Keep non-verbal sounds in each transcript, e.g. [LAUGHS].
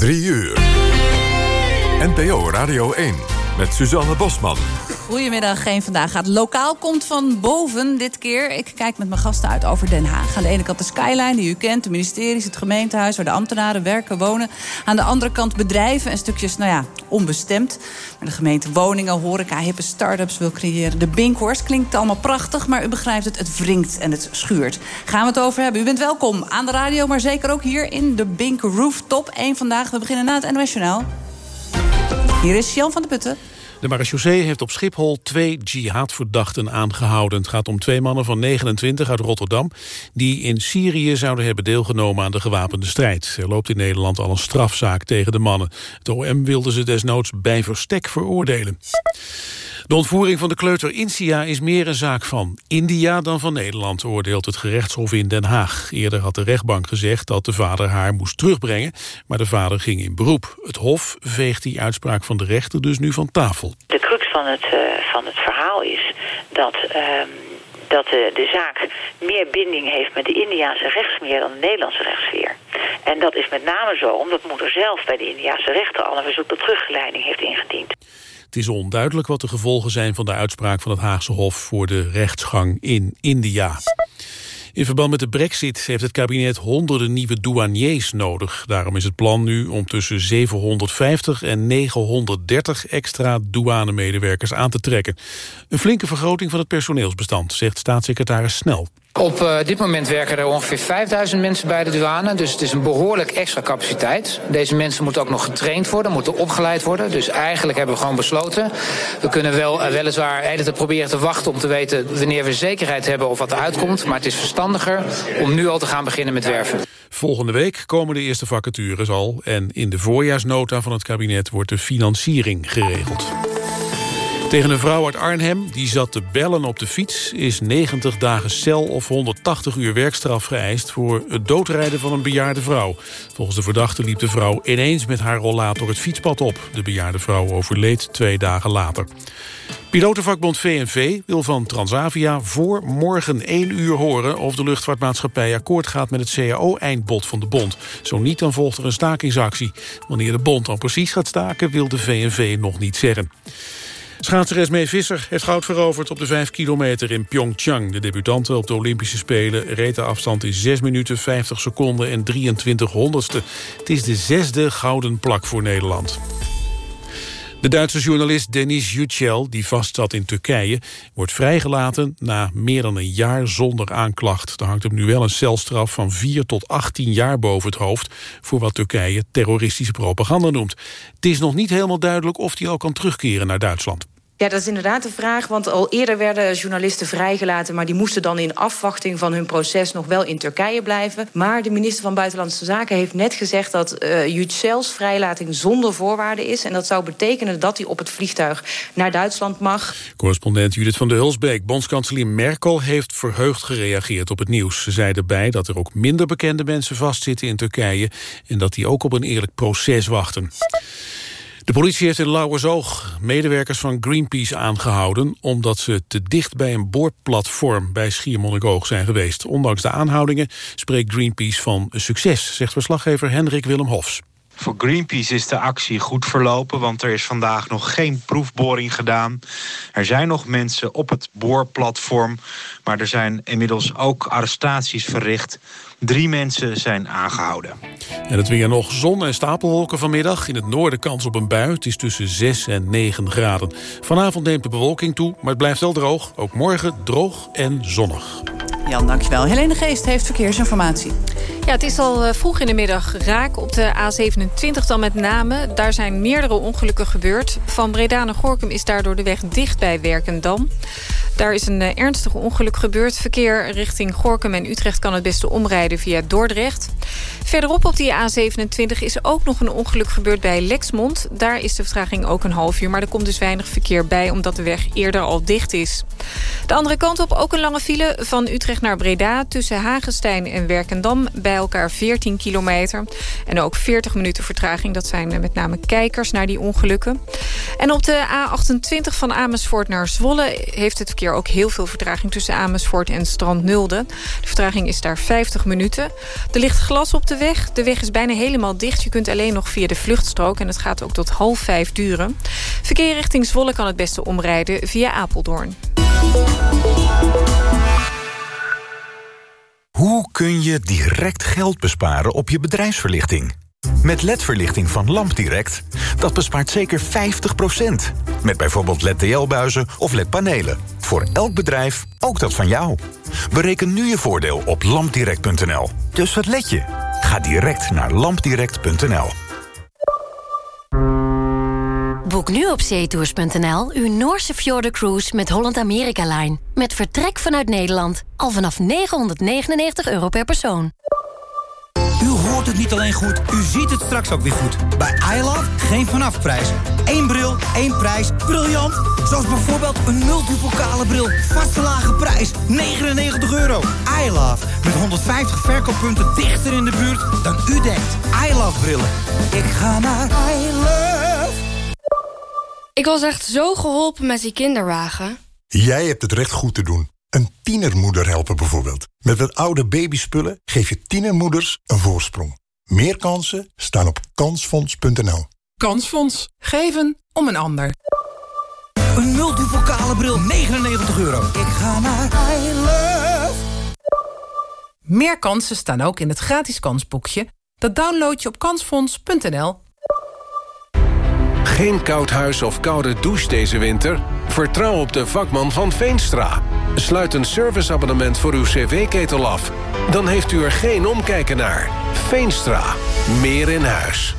3 uur. NPO Radio 1 met Suzanne Bosman. Goedemiddag, geen vandaag gaat. Lokaal komt van boven dit keer. Ik kijk met mijn gasten uit over Den Haag. Aan de ene kant de skyline die u kent, de ministeries, het gemeentehuis... waar de ambtenaren werken, wonen. Aan de andere kant bedrijven en stukjes, nou ja, onbestemd. Maar de gemeente woningen, horeca, hippe start-ups wil creëren. De Binkhorst klinkt allemaal prachtig, maar u begrijpt het, het wringt en het schuurt. Gaan we het over hebben. U bent welkom aan de radio, maar zeker ook hier in de Bink Rooftop. Eén vandaag, we beginnen na het NOS Journaal. Hier is Jan van der Putten. De marechaussee heeft op Schiphol twee jihadverdachten aangehouden. Het gaat om twee mannen van 29 uit Rotterdam... die in Syrië zouden hebben deelgenomen aan de gewapende strijd. Er loopt in Nederland al een strafzaak tegen de mannen. Het OM wilde ze desnoods bij verstek veroordelen. De ontvoering van de kleuter Insia is meer een zaak van India dan van Nederland, oordeelt het gerechtshof in Den Haag. Eerder had de rechtbank gezegd dat de vader haar moest terugbrengen, maar de vader ging in beroep. Het hof veegt die uitspraak van de rechter dus nu van tafel. De crux van het, uh, van het verhaal is dat... Uh, dat de, de, zaak meer binding heeft met de Indiaanse rechtsmeer dan de Nederlandse rechtsfeer. En dat is met name zo omdat moeder zelf bij de Indiaanse rechter al een verzoek tot teruggeleiding heeft ingediend. Het is onduidelijk wat de gevolgen zijn van de uitspraak van het Haagse Hof voor de rechtsgang in India. In verband met de brexit heeft het kabinet honderden nieuwe douaniers nodig. Daarom is het plan nu om tussen 750 en 930 extra douanemedewerkers aan te trekken. Een flinke vergroting van het personeelsbestand, zegt staatssecretaris Snel. Op uh, dit moment werken er ongeveer 5000 mensen bij de douane. Dus het is een behoorlijk extra capaciteit. Deze mensen moeten ook nog getraind worden, moeten opgeleid worden. Dus eigenlijk hebben we gewoon besloten. We kunnen wel uh, weliswaar proberen te wachten om te weten wanneer we zekerheid hebben of wat eruit komt. Maar het is om nu al te gaan beginnen met werven. Volgende week komen de eerste vacatures al. En in de voorjaarsnota van het kabinet wordt de financiering geregeld. Tegen een vrouw uit Arnhem, die zat te bellen op de fiets... is 90 dagen cel of 180 uur werkstraf geëist... voor het doodrijden van een bejaarde vrouw. Volgens de verdachte liep de vrouw ineens met haar rollator het fietspad op. De bejaarde vrouw overleed twee dagen later. Pilotenvakbond VNV wil van Transavia voor morgen 1 uur horen... of de luchtvaartmaatschappij akkoord gaat met het CAO-eindbod van de bond. Zo niet, dan volgt er een stakingsactie. Wanneer de bond dan precies gaat staken, wil de VNV nog niet zeggen. Schaatser Esmee Visser heeft goud veroverd op de 5 kilometer in Pyeongchang. De debutante op de Olympische Spelen reed de afstand in 6 minuten 50 seconden en 23 honderdste. Het is de zesde gouden plak voor Nederland. De Duitse journalist Denis Yücel, die vastzat in Turkije... wordt vrijgelaten na meer dan een jaar zonder aanklacht. Er hangt hem nu wel een celstraf van 4 tot 18 jaar boven het hoofd... voor wat Turkije terroristische propaganda noemt. Het is nog niet helemaal duidelijk of hij al kan terugkeren naar Duitsland. Ja, dat is inderdaad de vraag. Want al eerder werden journalisten vrijgelaten... maar die moesten dan in afwachting van hun proces nog wel in Turkije blijven. Maar de minister van Buitenlandse Zaken heeft net gezegd... dat uh, Yücel's vrijlating zonder voorwaarden is. En dat zou betekenen dat hij op het vliegtuig naar Duitsland mag. Correspondent Judith van der Hulsbeek. Bondskanselier Merkel heeft verheugd gereageerd op het nieuws. Ze zei erbij dat er ook minder bekende mensen vastzitten in Turkije... en dat die ook op een eerlijk proces wachten. De politie heeft in Lauwersoog medewerkers van Greenpeace aangehouden... omdat ze te dicht bij een boorplatform bij Schiermonnikoog zijn geweest. Ondanks de aanhoudingen spreekt Greenpeace van succes... zegt verslaggever Hendrik Willem Hofs. Voor Greenpeace is de actie goed verlopen, want er is vandaag nog geen proefboring gedaan. Er zijn nog mensen op het boorplatform, maar er zijn inmiddels ook arrestaties verricht. Drie mensen zijn aangehouden. En het weer nog zon en stapelwolken vanmiddag. In het noorden kans op een bui. Het is tussen 6 en 9 graden. Vanavond neemt de bewolking toe, maar het blijft wel droog. Ook morgen droog en zonnig. Jan, dankjewel. Helene Geest heeft verkeersinformatie. Ja, het is al eh, vroeg in de middag raak op de A27 dan met name. Daar zijn meerdere ongelukken gebeurd. Van Breda naar Gorkum is daardoor de weg dicht bij Werkendam. Daar is een uh, ernstig ongeluk gebeurd. Verkeer richting Gorkum en Utrecht kan het beste omrijden via Dordrecht. Verderop op die A27 is ook nog een ongeluk gebeurd bij Lexmond. Daar is de vertraging ook een half uur, maar er komt dus weinig verkeer bij... omdat de weg eerder al dicht is. De andere kant op ook een lange file van Utrecht naar Breda... tussen Hagenstein en Werkendam bij elkaar 14 kilometer. En ook 40 minuten vertraging. Dat zijn met name kijkers naar die ongelukken. En op de A28 van Amersfoort naar Zwolle... heeft het verkeer ook heel veel vertraging tussen Amersfoort en Strand Nulde. De vertraging is daar 50 minuten. Er ligt glas op de weg. De weg is bijna helemaal dicht. Je kunt alleen nog via de vluchtstrook. En het gaat ook tot half vijf duren. Verkeer richting Zwolle kan het beste omrijden via Apeldoorn. Hoe kun je direct geld besparen op je bedrijfsverlichting? Met LED-verlichting van LampDirect, dat bespaart zeker 50%. Met bijvoorbeeld LED-TL-buizen of LED-panelen. Voor elk bedrijf, ook dat van jou. Bereken nu je voordeel op lampdirect.nl. Dus wat let je? Ga direct naar lampdirect.nl. Boek nu op zeetours.nl uw Noorse Cruise met Holland America Line. Met vertrek vanuit Nederland. Al vanaf 999 euro per persoon. U hoort het niet alleen goed, u ziet het straks ook weer goed. Bij iLove geen vanafprijs. Eén bril, één prijs. Briljant! Zoals bijvoorbeeld een multipokale bril. Vaste lage prijs, 99 euro. iLove, met 150 verkooppunten dichter in de buurt dan u denkt. iLove brillen. Ik ga naar iLove. Ik was echt zo geholpen met die kinderwagen. Jij hebt het recht goed te doen. Een tienermoeder helpen bijvoorbeeld. Met wat oude babyspullen geef je tienermoeders een voorsprong. Meer kansen staan op kansfonds.nl. Kansfonds. Geven om een ander. Een multivocale bril, 99 euro. Ik ga naar I Love. Meer kansen staan ook in het gratis kansboekje. Dat download je op kansfonds.nl. Geen koud huis of koude douche deze winter? Vertrouw op de vakman van Veenstra. Sluit een serviceabonnement voor uw cv-ketel af. Dan heeft u er geen omkijken naar. Veenstra. Meer in huis.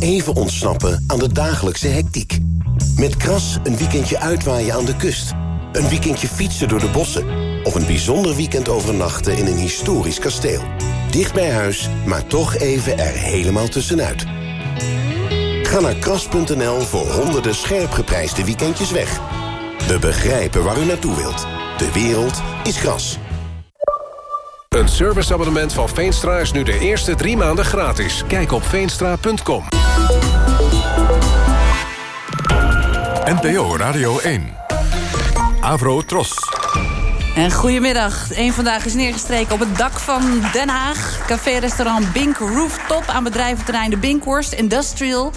Even ontsnappen aan de dagelijkse hectiek. Met Kras een weekendje uitwaaien aan de kust. Een weekendje fietsen door de bossen. Of een bijzonder weekend overnachten in een historisch kasteel. Dicht bij huis, maar toch even er helemaal tussenuit. Ga naar kras.nl voor honderden scherp geprijsde weekendjes weg. We begrijpen waar u naartoe wilt. De wereld is gras. Een serviceabonnement van Veenstra is nu de eerste drie maanden gratis. Kijk op veenstra.com. NPO Radio 1. Avro Tros. En goedemiddag. Eén vandaag is neergestreken op het dak van Den Haag. Café-restaurant Bink Rooftop aan bedrijventerrein de Binkhorst Industrial.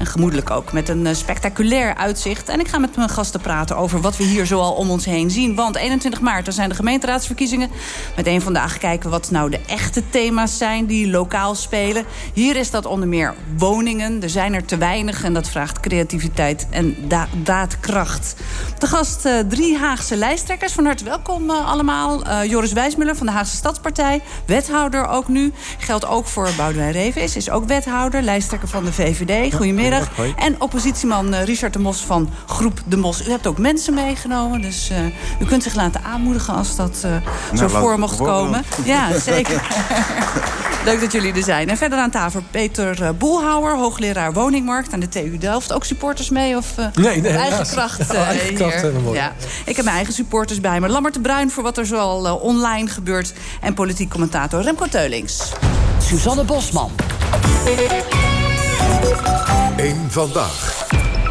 En gemoedelijk ook, met een eh, spectaculair uitzicht. En ik ga met mijn gasten praten over wat we hier zoal om ons heen zien. Want 21 maart, zijn de gemeenteraadsverkiezingen. Meteen vandaag kijken wat nou de echte thema's zijn die lokaal spelen. Hier is dat onder meer woningen. Er zijn er te weinig en dat vraagt creativiteit en daadkracht. De gast uh, drie Haagse lijsttrekkers. Van harte welkom uh, allemaal. Uh, Joris Wijsmuller van de Haagse Stadspartij. Wethouder ook nu. Geldt ook voor Boudewijn Revis. Is ook wethouder. Lijsttrekker van de VVD. Goedemiddag. En oppositieman uh, Richard de Mos van Groep de Mos. U hebt ook mensen meegenomen, dus uh, u kunt zich laten aanmoedigen als dat uh, nou, zo voor mocht komen. Ja, [LAUGHS] zeker. [LAUGHS] Leuk dat jullie er zijn. En verder aan tafel Peter Boelhouwer, hoogleraar woningmarkt aan de TU Delft. Ook supporters mee of nee, nee, eigen kracht? [LAUGHS] eigen kracht hier. Ja. Ik heb mijn eigen supporters bij me. Lammert de Bruin voor wat er zoal online gebeurt. En politiek commentator Remco Teulings. Suzanne Bosman. Eén vandaag.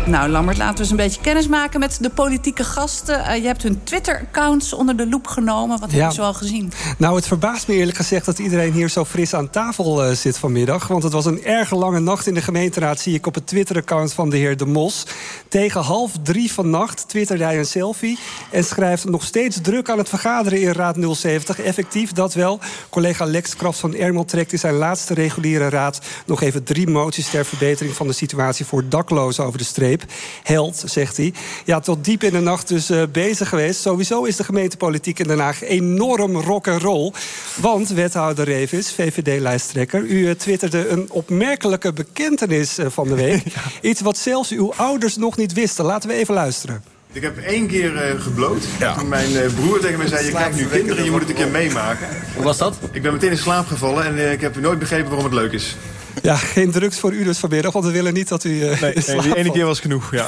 Nou, Lammert, laten we eens een beetje kennis maken met de politieke gasten. Uh, je hebt hun Twitter-accounts onder de loep genomen. Wat ja. hebben ze al gezien? Nou, het verbaast me eerlijk gezegd dat iedereen hier zo fris aan tafel uh, zit vanmiddag. Want het was een erg lange nacht in de gemeenteraad, zie ik op het Twitter-account van de heer De Mos. Tegen half drie vannacht twitterde hij een selfie en schrijft nog steeds druk aan het vergaderen in Raad 070. Effectief, dat wel. Collega Lex Kraft van Ermel trekt in zijn laatste reguliere raad nog even drie moties ter verbetering van de situatie voor daklozen over de streep. Held, zegt hij. Ja, tot diep in de nacht dus uh, bezig geweest. Sowieso is de gemeentepolitiek in Den Haag enorm rock and roll. Want wethouder Revis, VVD-lijsttrekker... u uh, twitterde een opmerkelijke bekentenis uh, van de week. [LAUGHS] ja. Iets wat zelfs uw ouders nog niet wisten. Laten we even luisteren. Ik heb één keer uh, gebloot. Ja. Toen mijn uh, broer tegen mij zei, je krijgt nu kinderen, je moet het een keer meemaken. Hoe was dat? Ik ben meteen in slaap gevallen en uh, ik heb nooit begrepen waarom het leuk is. Ja, geen drugs voor u dus vanmiddag, want we willen niet dat u uh, Nee, nee die ene keer was genoeg, ja.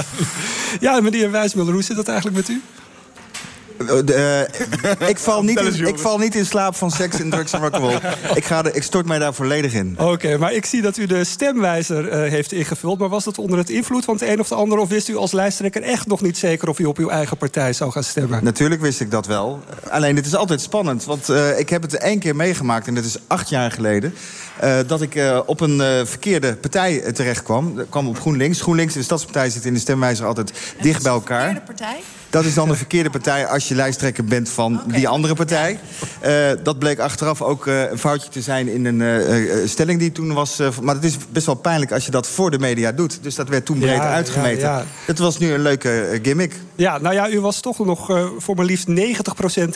[LAUGHS] ja, meneer Wijsmuller, hoe zit dat eigenlijk met u? Uh, ik, val niet in, ik val niet in slaap van seks en drugs en rock'n'roll. ik, ga ik stort mij daar volledig in. Oké, okay, maar ik zie dat u de stemwijzer uh, heeft ingevuld. Maar was dat onder het invloed van het een of de ander... of wist u als lijsttrekker echt nog niet zeker... of u op uw eigen partij zou gaan stemmen? Natuurlijk wist ik dat wel. Alleen, het is altijd spannend. Want uh, ik heb het één keer meegemaakt, en dat is acht jaar geleden... dat ik op een verkeerde partij terecht kwam. Ik kwam op GroenLinks. GroenLinks en de Stadspartij zitten in de stemwijzer altijd en dicht bij elkaar. Verkeerde partij? Dat is dan de verkeerde partij als je lijsttrekker bent van okay. die andere partij. Uh, dat bleek achteraf ook uh, een foutje te zijn in een uh, stelling die toen was. maar het is best wel pijnlijk als je dat voor de media doet. Dus dat werd toen breed ja, uitgemeten. Ja, ja. Het was nu een leuke gimmick. Ja, nou ja, u was toch nog voor maar liefst 90%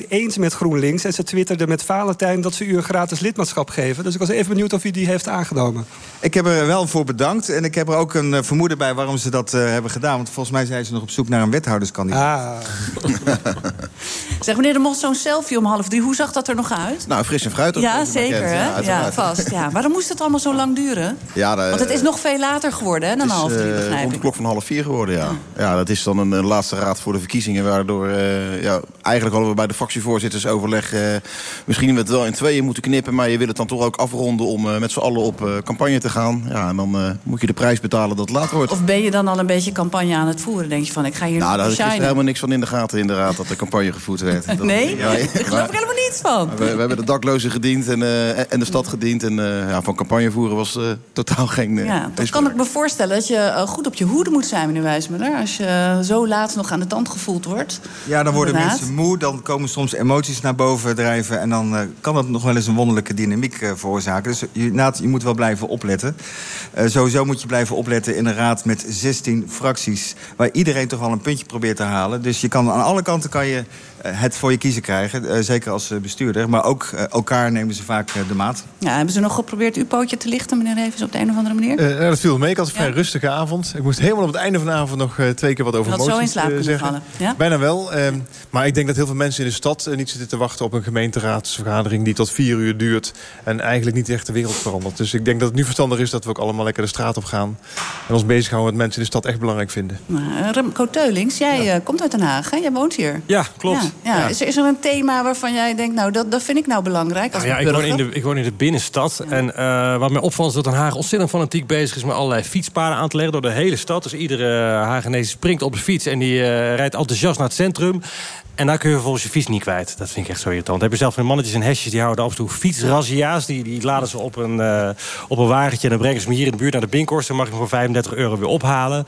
eens met GroenLinks. En ze twitterde met Valentijn dat ze u een gratis lidmaatschap geven. Dus ik was even benieuwd of u die heeft aangenomen. Ik heb er wel voor bedankt. En ik heb er ook een vermoeden bij waarom ze dat hebben gedaan. Want volgens mij zijn ze nog op zoek naar een wethouderskandidaat. Ah. [LAUGHS] zeg, meneer de Mos, zo'n selfie om half drie, hoe zag dat er nog uit? Nou, fris en fruitig. Ja, zeker, hè? Ja, ja, vast. Ja. Waarom moest het allemaal zo lang duren? Ja, de, Want het is nog veel later geworden, hè, dan is, half drie, begrijp uh, ik. Rond de klok van half vier geworden, ja. Ja, dat is dan een, een laatste raad voor de verkiezingen... waardoor, uh, ja, eigenlijk hadden we bij de fractievoorzittersoverleg... Uh, misschien we het wel in tweeën moeten knippen... maar je wil het dan toch ook afronden om met z'n allen op campagne te gaan. Ja, en dan moet je de prijs betalen dat het laat wordt. Of ben je dan al een beetje campagne aan het voeren? Denk je van, ik ga hier nou, nog is helemaal niks van in de gaten inderdaad dat de campagne gevoerd werd. [LAUGHS] Dat, nee? Ja, Daar geloof ik helemaal niets van. We, we, hebben de daklozen gediend en, uh, en de stad gediend. En uh, ja, van campagne voeren was uh, totaal geen... ja, dan kan ik me voorstellen dat je goed op je hoede moet zijn, meneer Wijsmuller. Als je zo laat nog aan de tand gevoeld wordt. Ja, dan worden inderdaad. mensen moe. Dan komen soms emoties naar boven drijven. En dan kan dat nog wel eens een wonderlijke dynamiek veroorzaken. Dus je, Naad, je moet wel blijven opletten. sowieso moet je blijven opletten in een raad met 16 fracties. Waar iedereen toch wel een puntje probeert te halen. Dus je kan aan alle kanten kan je het voor je kiezen krijgen. Zeker als bestuurder. Maar ook elkaar nemen ze vaak de maat. Ja, hebben ze nog geprobeerd uw pootje te lichten, meneer Revens, op de een of andere manier? Uh, dat viel mee. Ik had een vrij rustige avond. Ik moest helemaal op het einde van de avond nog uh, twee keer wat over moties zo in slaap uh, zeggen. Vallen. Ja? Bijna wel. Uh, maar ik denk dat heel veel mensen in de stad niet zitten te wachten op een gemeenteraadsvergadering die tot vier uur duurt. En eigenlijk niet echt de wereld verandert. Dus ik denk dat het nu verstandig is dat we ook allemaal lekker de straat op gaan. En ons bezighouden wat mensen in de stad echt belangrijk vinden. Nou, Remco Teulings, jij ja. komt uit Den Haag, hè? Jij woont hier. Ja, klopt. Ja. Ja. Is, er, is er een thema waarvan jij denkt, nou, dat, dat vind ik nou belangrijk? Als nou ja, ik woon, in de, ik woon in de binnenstad. En uh, wat mij opvalt is dat Den Haag ontzettend fanatiek bezig is... met allerlei fietspaden aan te leggen door de hele stad. Dus iedere Hagenees springt op de fiets en die uh, rijdt enthousiast naar het centrum. En daar kun je vervolgens je fiets niet kwijt. Dat vind ik echt zo irritant. Dan heb je zelf een mannetjes en hesjes die houden af en toe fietsrazzia's. Die, die laden ze op een, uh, op een wagentje en dan brengen ze me hier in de buurt naar de Binkhorst. Dan mag ik hem voor 35 euro weer ophalen.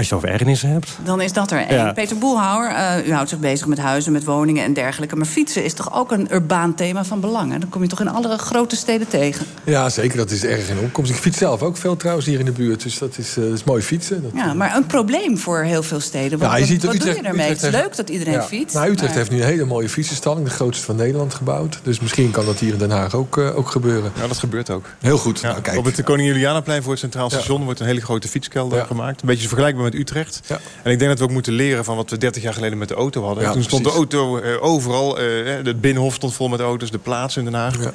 Als je het over ergernissen hebt. Dan is dat er één. Ja. Peter Boelhouwer, uh, u houdt zich bezig met huizen, met woningen en dergelijke. Maar fietsen is toch ook een urbaan thema van belang? Hè? Dan kom je toch in alle grote steden tegen? Ja, zeker. Dat is erg in opkomst. Ik fiets zelf ook veel trouwens hier in de buurt. Dus dat is, uh, dat is mooi fietsen. Dat, ja, maar een probleem voor heel veel steden. Want ja, je wat, ziet wat Utrecht, doe je ermee? Het is leuk dat iedereen ja. fietst. Nou, Utrecht maar... heeft nu een hele mooie fietsenstalling. De grootste van Nederland gebouwd. Dus misschien kan dat hier in Den Haag ook, uh, ook gebeuren. Ja, dat gebeurt ook. Heel goed. Ja, nou, kijk. Op het Koning Julianaplein voor het Centraal Station... wordt een hele grote fietskelder gemaakt. Een beetje vergelijkbaar met Utrecht. En ik denk dat we ook moeten leren van wat we 30 jaar geleden met de auto hadden. Ja, Toen stond precies. de auto uh, overal. Uh, het binnenhof stond vol met auto's, de plaats in Den Haag. Ja.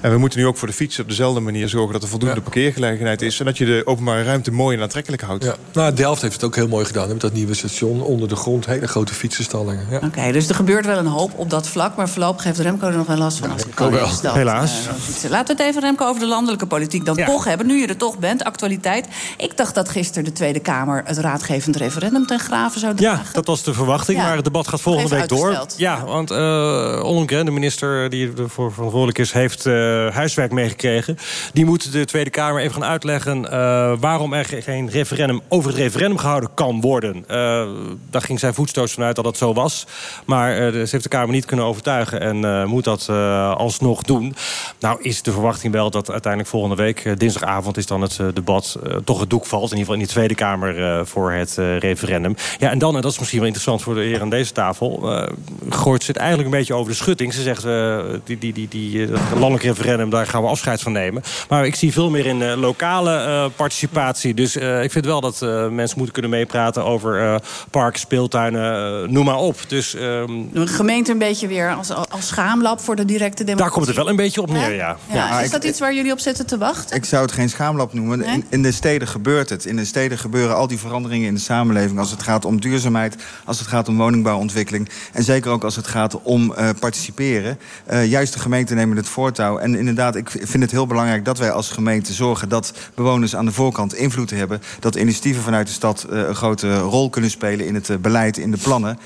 En we moeten nu ook voor de fiets op dezelfde manier zorgen... dat er voldoende ja. parkeergelegenheid is... en dat je de openbare ruimte mooi en aantrekkelijk houdt. Ja. Nou, Delft heeft het ook heel mooi gedaan. Met dat nieuwe station onder de grond. Hele grote fietsenstallingen. Ja. Oké, okay, dus er gebeurt wel een hoop op dat vlak... maar voorlopig heeft Remco er nog wel last van. Als ik wel. Dat, Helaas. Uh, Laten we het even, Remco, over de landelijke politiek dan toch hebben. Nu je er toch bent, actualiteit. Ik dacht dat gisteren de Tweede Kamer... het raadgevend referendum ten graven zou dragen. Ja, dat was de verwachting, ja. maar het debat gaat volgende week door. Ja, want uh, de minister die ervoor verantwoordelijk is... heeft uh, huiswerk meegekregen. Die moet de Tweede Kamer even gaan uitleggen... Uh, waarom er geen referendum over het referendum gehouden kan worden. daar ging zij voetstoos vanuit dat dat zo was. Maar ze heeft de Kamer niet kunnen overtuigen... en moet dat alsnog doen. Nou is de verwachting wel dat uiteindelijk volgende week... dinsdagavond is dan het debat toch het doek valt. In ieder geval in die Tweede Kamer voor het referendum. Ja, en dan, en dat is misschien wel interessant voor de heren aan deze tafel... Uh, gooit ze het eigenlijk een beetje over de schutting. Ze zegt, uh, die, die, die, die uh, landelijk referendum, daar gaan we afscheid van nemen. Maar ik zie veel meer in lokale participatie. Dus ik vind wel dat mensen moeten kunnen meepraten over parken, speeltuinen, noem maar op. Dus, de gemeente een beetje weer als, als schaamlab voor de directe democratie. Daar komt het wel een beetje op neer, ja. Is ik- dat iets waar jullie op zitten te wachten? Ik zou het geen schaamlab noemen. In, in de steden gebeurt het. In de steden gebeuren al die veranderingen in de samenleving... als het gaat om duurzaamheid, als het gaat om woningbouwontwikkeling... en zeker ook als het gaat om eh, participeren. Eh, juist de gemeenten nemen het voortouw. En inderdaad, ik vind het heel belangrijk dat wij als gemeente zorgen... dat bewoners aan de voorkant invloed hebben. Dat initiatieven vanuit de stad eh, een grote rol kunnen spelen... in het beleid, in de plannen.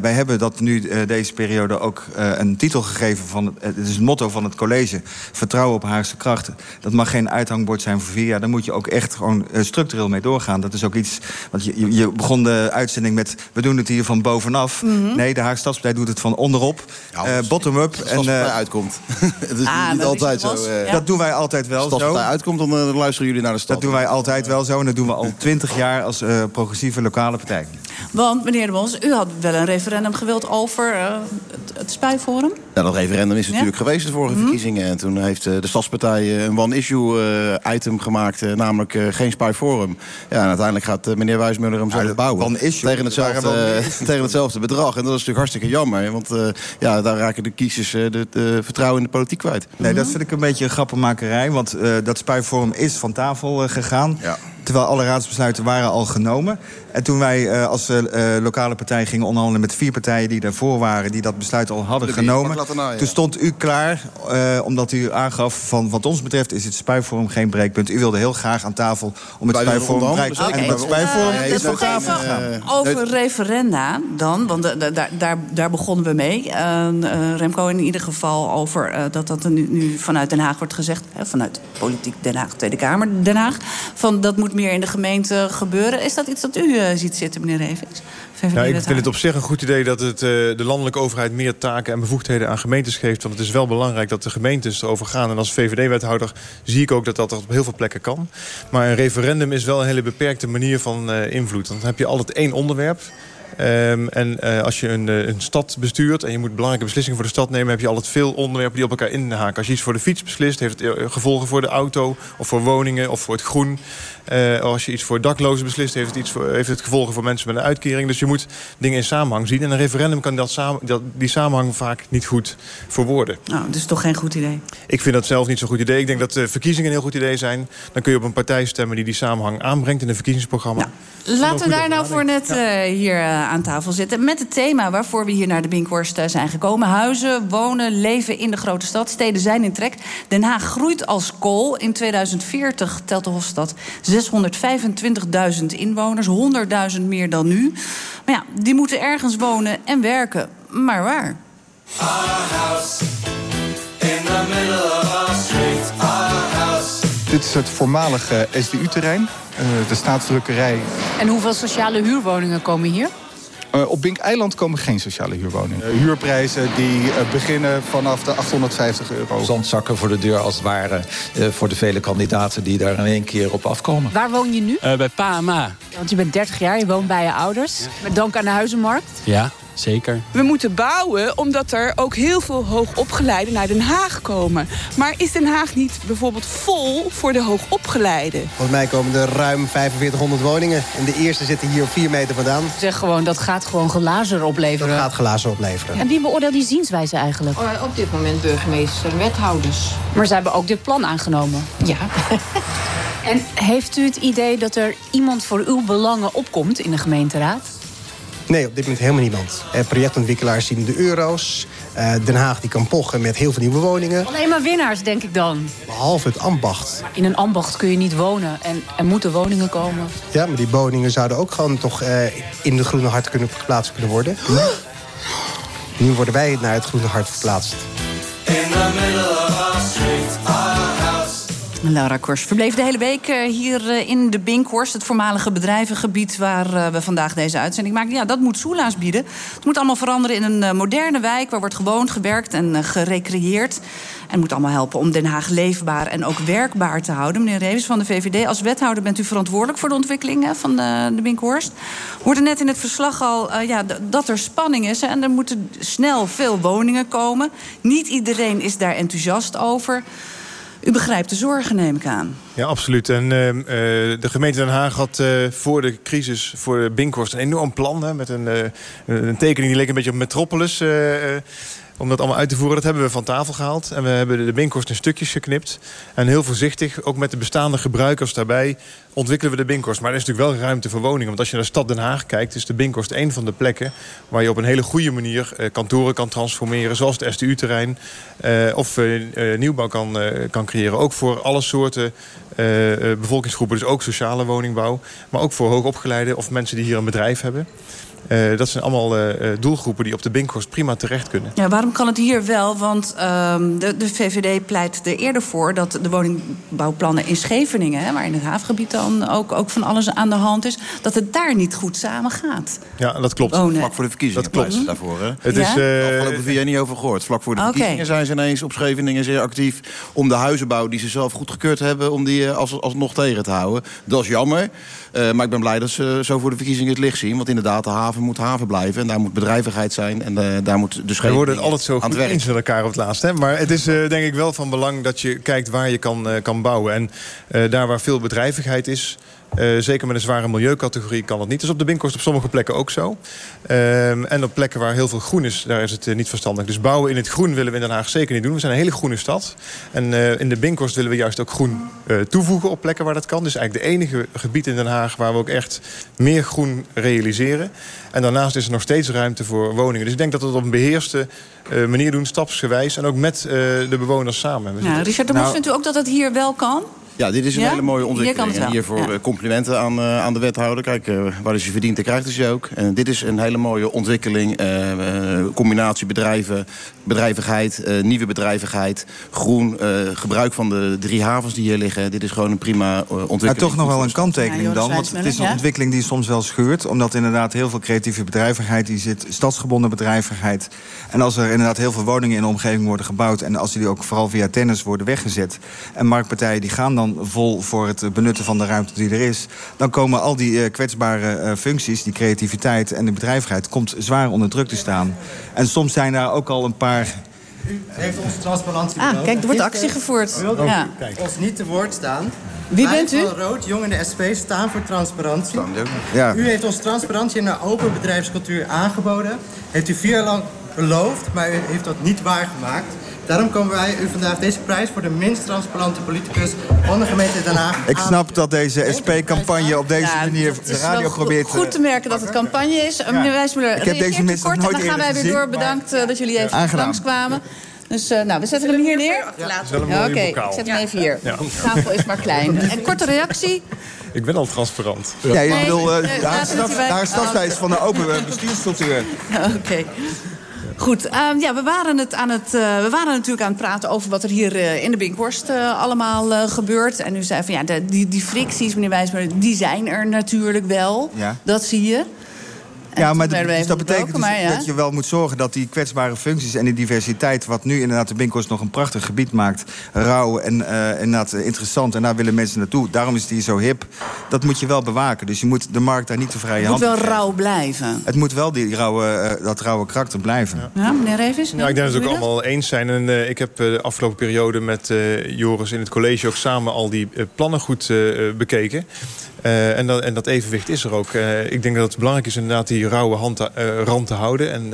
Wij hebben dat nu deze periode ook een titel gegeven... van het, is het motto van het college. Vertrouwen op Haagse krachten. Dat mag geen uithangbord zijn voor vier jaar. Daar moet je ook echt gewoon structureel mee doorgaan. Dat is ook iets... Want je, je- begon de uitzending met... we doen het hier van bovenaf. Mhm. Nee, de Haagse Stadspartij doet het van onderop. eh, Bottom-up. Als de Stadspartij eh, uitkomt. [LAUGHS] Het is Ah, niet dat altijd zo. eh, Ja. Dat doen wij altijd wel Als de Stadspartij zo. uitkomt, dan eh, luisteren jullie naar de stad. Dat doen wij altijd wel zo. En dat doen we al [LAUGHS] twintig jaar als eh, progressieve lokale partij. Want, meneer de Bos, u had wel een referendum gewild over eh, het, het Spuiforum. Ja, dat referendum is natuurlijk Ja? geweest de vorige Mhm. verkiezingen. En toen heeft eh, de Stadspartij eh, een one-issue-item gemaakt. eh, namelijk eh, geen Spy Forum. Ja, en uiteindelijk gaat eh, meneer Wijsmuller hem zelf bouwen. tegen, hetzelfde, [LAUGHS] tegen hetzelfde bedrag. En dat is natuurlijk hartstikke jammer. Want eh, ja, daar raken de kiezers eh, de, de vertrouwen in de politiek kwijt. Nee, dat vind ik een beetje een grappenmakerij. Want eh, dat spuivorm is van tafel gegaan. Terwijl alle raadsbesluiten waren al genomen. En toen wij eh, als eh, eh, lokale partij gingen onderhandelen met vier partijen die daarvoor waren, die dat besluit al hadden De genomen. Ja. Toen stond u klaar, eh, omdat u aangaf van wat ons betreft is het spuivorm geen breekpunt. U wilde heel graag aan tafel om het spuivorm. En zeker. dat spuivorm is van nog tafel even, gegaan. Over referenda dan, want da- da- daar, daar, daar begonnen we mee. Remco in ieder geval over eh, dat dat er nu, nu vanuit Den Haag wordt gezegd... Hè, vanuit politiek Den Haag, Tweede Kamer Den Haag... van dat moet meer in de gemeente gebeuren. Is dat iets dat u eh, ziet zitten, meneer Revings? Nou, ik vind het op zich een goed idee dat het, eh, de landelijke overheid meer taken en bevoegdheden aan gemeentes geeft. Want het is wel belangrijk dat de gemeentes erover gaan. En als VVD-wethouder zie ik ook dat dat op heel veel plekken kan. Maar een referendum is wel een hele beperkte manier van eh, invloed. Want dan heb je altijd één onderwerp. Ehm, en als je een, een stad bestuurt en je moet belangrijke beslissingen voor de stad nemen... heb je altijd veel onderwerpen die op elkaar inhaken. Als je iets voor de fiets beslist, heeft het gevolgen voor de auto... of voor woningen of voor het groen. Eh, als je iets voor daklozen beslist, heeft het, iets voor, heeft het gevolgen voor mensen met een uitkering. Dus je moet dingen in samenhang zien. En een referendum kan dat samen, dat, die samenhang vaak niet goed verwoorden. Nou, dus toch geen goed idee. Ik vind dat zelf niet zo'n goed idee. Ik denk dat de verkiezingen een heel goed idee zijn. Dan kun je op een partij stemmen die die samenhang aanbrengt in een verkiezingsprogramma. Laten we daar nou voor net eh, hier eh, aan tafel zitten. Met het thema waarvoor we hier naar de Binkhorst zijn gekomen. Huizen, wonen, leven in de grote stad. Steden zijn in trek. Den Haag groeit als kool. In 2040 telt de Hofstad 625.000 inwoners. 100.000 meer dan nu. Maar ja, die moeten ergens wonen en werken. Maar waar? Our house in the middle of our street. Our house. Dit is het voormalige SDU-terrein, eh, de staatsdrukkerij. En hoeveel sociale huurwoningen komen hier? Eh, op Bink-eiland komen geen sociale huurwoningen. Eh, huurprijzen die eh, beginnen vanaf de 850 euro. Zandzakken voor de deur als het ware eh, voor de vele kandidaten die daar in één keer op afkomen. Waar woon je nu? bij PAMA. Want je bent 30 jaar, je woont bij je ouders. Met dank aan de huizenmarkt. Ja, zeker. We moeten bouwen omdat er ook heel veel hoogopgeleiden naar Den Haag komen. Maar is Den Haag niet bijvoorbeeld vol voor de hoogopgeleiden? Volgens mij komen er ruim 4500 woningen. En de eerste zitten hier op 4 meter vandaan. Zeg gewoon, dat gaat gewoon glazen opleveren. Dat gaat glazen opleveren. En wie beoordeelt die zienswijze eigenlijk? Op dit moment burgemeester en wethouders. Maar ze hebben ook dit plan aangenomen. Ja. [LAUGHS] En heeft u het idee dat er iemand voor uw belangen opkomt in de gemeenteraad? Nee, op dit moment helemaal niemand. Eh, projectontwikkelaars zien de euro's. Eh, Den Haag die kan pochen met heel veel nieuwe woningen. Alleen maar winnaars, denk ik dan. Behalve het ambacht. Maar in een ambacht kun je niet wonen en er moeten woningen komen. Ja, maar die woningen zouden ook gewoon toch eh, in de Groene Hart kunnen geplaatst kunnen worden. Nu worden wij naar het Groene Hart verplaatst. In the middle of Laura Kors verbleef de hele week eh, hier eh, in de Binkhorst, het voormalige bedrijvengebied waar eh, we vandaag deze uitzending maken. Ja, dat moet soelaas bieden. Het moet allemaal veranderen in een moderne wijk waar wordt gewoond, gewerkt en gerecreëerd. En moet allemaal helpen om Den Haag leefbaar en ook werkbaar te houden. Meneer Reeves van de VVD, als wethouder bent u verantwoordelijk voor de ontwikkeling van de, Binkhorst. We net in het verslag al ja, dat er spanning is en er moeten snel veel woningen komen. Niet iedereen is daar enthousiast over. U begrijpt de zorgen, neem ik aan. Ja, absoluut. En ehm, eh, de gemeente Den Haag had eh, voor de crisis, voor de Binkhorst, een enorm plan. Hè, met een, eh, een tekening die leek een beetje op Metropolis. Om dat allemaal uit te voeren. Dat hebben we van tafel gehaald. En we hebben de Binkhorst in stukjes geknipt. En heel voorzichtig, ook met de bestaande gebruikers daarbij... ontwikkelen we de Binkhorst. Maar er is natuurlijk wel ruimte voor woningen. Want als je naar de stad Den Haag kijkt... is de Binkhorst een van de plekken... waar je op een hele goede manier eh, kantoren kan transformeren... zoals het STU-terrein. Eh, of eh, nieuwbouw kan, kan creëren. Ook voor alle soorten bevolkingsgroepen. Dus ook sociale woningbouw. Maar ook voor hoogopgeleide of mensen die hier een bedrijf hebben. Uh, dat zijn allemaal uh, doelgroepen die op de Binkhorst prima terecht kunnen. Ja, waarom kan het hier wel? Want uh, de, de, VVD pleit er eerder voor dat de woningbouwplannen in Scheveningen... Hè, waar in het havengebied dan ook, ook van alles aan de hand is... dat het daar niet goed samen gaat. Ja, dat klopt. Wonen. Vlak voor de verkiezingen dat klopt. daarvoor. Hè? Het ja? is, uh, afgelopen vier jaar niet over gehoord. Vlak voor de okay. verkiezingen zijn ze ineens op Scheveningen zeer actief... om de huizenbouw die ze zelf goedgekeurd hebben... om die als, alsnog tegen te houden. Dat is jammer. Maar ik ben blij dat ze zo voor de verkiezingen het licht zien. Want inderdaad, de haven moet haven blijven. En daar moet bedrijvigheid zijn. En uh, daar moet dus We worden het altijd zo goed eens met elkaar op het laatst. Hè? Maar het is uh, denk ik wel van belang dat je kijkt waar je kan, kan bouwen. En daar waar veel bedrijvigheid is... Uh, zeker met een zware milieucategorie kan dat niet. Dat is op de Binkhorst op sommige plekken ook zo. Um, en op plekken waar heel veel groen is, daar is het uh, niet verstandig. Dus bouwen in het groen willen we in Den Haag zeker niet doen. We zijn een hele groene stad. En uh, in de Binkhorst willen we juist ook groen toevoegen op plekken waar dat kan. Dus eigenlijk de enige gebied in Den Haag waar we ook echt meer groen realiseren. En daarnaast is er nog steeds ruimte voor woningen. Dus ik denk dat we het op een beheerste manier doen, stapsgewijs. En ook met de bewoners samen. Nou, Richard de nou, vindt u ook dat het hier wel kan? Ja, dit is een ja? hele mooie ontwikkeling. Hier en hiervoor ja. complimenten aan, uh, aan de wethouder. Kijk, uh, waar is je verdient, dan krijgt hij ook. En dit is een hele mooie ontwikkeling. Uh, combinatie bedrijven, bedrijvigheid, nieuwe bedrijvigheid, groen, gebruik van de drie havens die hier liggen. Dit is gewoon een prima ontwikkeling. Maar toch nog wel een kanttekening dan. Want het is een ontwikkeling die soms wel scheurt. Omdat inderdaad heel veel creatieve bedrijvigheid die zit. Stadsgebonden bedrijvigheid. En als er inderdaad heel veel woningen in de omgeving worden gebouwd. En als die ook vooral via tennis worden weggezet. En marktpartijen die gaan dan vol voor het benutten van de ruimte die er is... dan komen al die uh, kwetsbare uh, functies, die creativiteit en de bedrijvigheid... komt zwaar onder druk te staan. En soms zijn daar ook al een paar u heeft onze transparantie Ah, kijk, er wordt actie gevoerd. Ja. ons niet te woord staan. Wie Wij bent u? van Rood, Jong en de SP staan voor transparantie. Ja. U heeft ons transparantie en een open bedrijfscultuur aangeboden. Heeft u vier jaar lang beloofd, maar u heeft dat niet waargemaakt. Daarom komen wij u vandaag deze prijs voor de minst transparante politicus van de gemeente Den Haag Ik snap dat deze SP-campagne op deze Ja, manier het de is radio wel probeert... Goed, goed te merken dat het campagne is. Uh, Meneer Wijsmuller, Ik heb deze mensen kort en dan gaan wij weer door. Bedankt uh, dat jullie even Aangenaam. langskwamen. Dus uh, nou, we zetten hem hier neer. Ja, Oké, ik zet hem even hier. Ja. De tafel is maar klein. [LAUGHS] En korte reactie. Ik ben al transparant. Ja, je Nee, bedoel, eh, het hierbij- daar stadswijs van de open eh, [LAUGHS] bestuurscultuur. Oké. Goed, ehm, ja, we waren, het aan het, eh, we waren natuurlijk aan het praten over wat er hier eh, in de Binkhorst eh, allemaal gebeurt. En u zei van ja, de, die, die fricties, meneer Wijsmuller, die zijn er natuurlijk wel. Ja. Dat zie je. En Ja, maar dus dat betekent dus onderbroken, maar ja. dat je wel moet zorgen dat die kwetsbare functies en die diversiteit, wat nu inderdaad de Binkhorst nog een prachtig gebied maakt, rauw en eh, inderdaad interessant, en daar willen mensen naartoe. Daarom is die zo hip. Dat moet je wel bewaken. Dus je moet de markt daar niet te vrije Het moet hand wel rauw blijven. Het moet wel die rauwe, eh, dat rauwe karakter blijven. Ja, meneer Revis? Ja, ik denk dat we het ook allemaal eens zijn. En, eh, ik heb eh, de afgelopen periode met eh, Joris in het college... ook samen al die eh, plannen goed eh, eh, bekeken. Eh, en, dat, en dat evenwicht is er ook. Eh, ik denk dat het belangrijk is inderdaad die rauwe hand, eh, rand te houden... en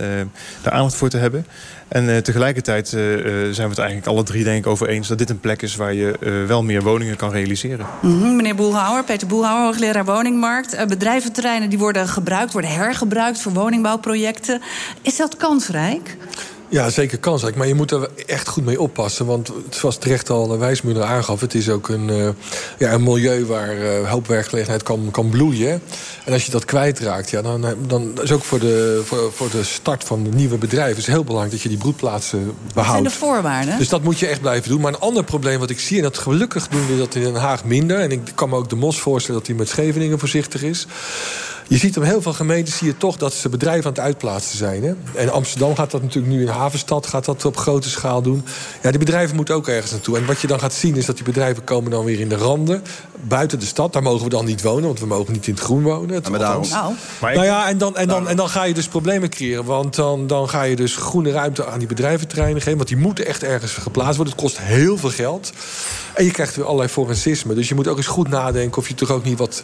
daar aandacht voor te hebben. En tegelijkertijd zijn we het eigenlijk alle drie denk ik over eens... dat dit een plek is waar je wel meer woningen kan realiseren. Mhm, Meneer Boelhouwer, Peter Boelhouwer, hoogleraar woningmarkt. Bedrijventerreinen die worden gebruikt, worden hergebruikt voor woningbouwprojecten. Is dat kansrijk? Ja, zeker kansrijk. Maar je moet er echt goed mee oppassen. Want zoals terecht al eh, Wijsmuller aangaf... het is ook een, eh, ja, een milieu waar eh hoop werkgelegenheid kan, kan bloeien. En als je dat kwijtraakt... Ja, dan, dan is ook voor de, voor, voor de start van de nieuwe bedrijven... is heel belangrijk dat je die broedplaatsen behoudt. Wat zijn de voorwaarden? Dus dat moet je echt blijven doen. Maar een ander probleem wat ik zie... en dat gelukkig doen we dat in Den Haag minder... en ik kan me ook de Mos voorstellen dat hij met Scheveningen voorzichtig is... Je ziet op heel veel gemeenten zie je toch dat ze bedrijven aan het uitplaatsen zijn. Hè? En Amsterdam gaat dat natuurlijk nu in Havenstad gaat dat op grote schaal doen. Ja, die bedrijven moeten ook ergens naartoe. En wat je dan gaat zien is dat die bedrijven komen dan weer in de randen. Buiten de stad. Daar mogen we dan niet wonen, want we mogen niet in het groen wonen. Het, maar daarom- Nou, nou ja, en dan, en, dan, en dan ga je dus problemen creëren. Want dan, dan ga je dus groene ruimte aan die bedrijventerreinen geven. Want die moeten echt ergens geplaatst worden. Het kost heel veel geld. En je krijgt weer allerlei forensisme. Dus je moet ook eens goed nadenken of je toch ook niet wat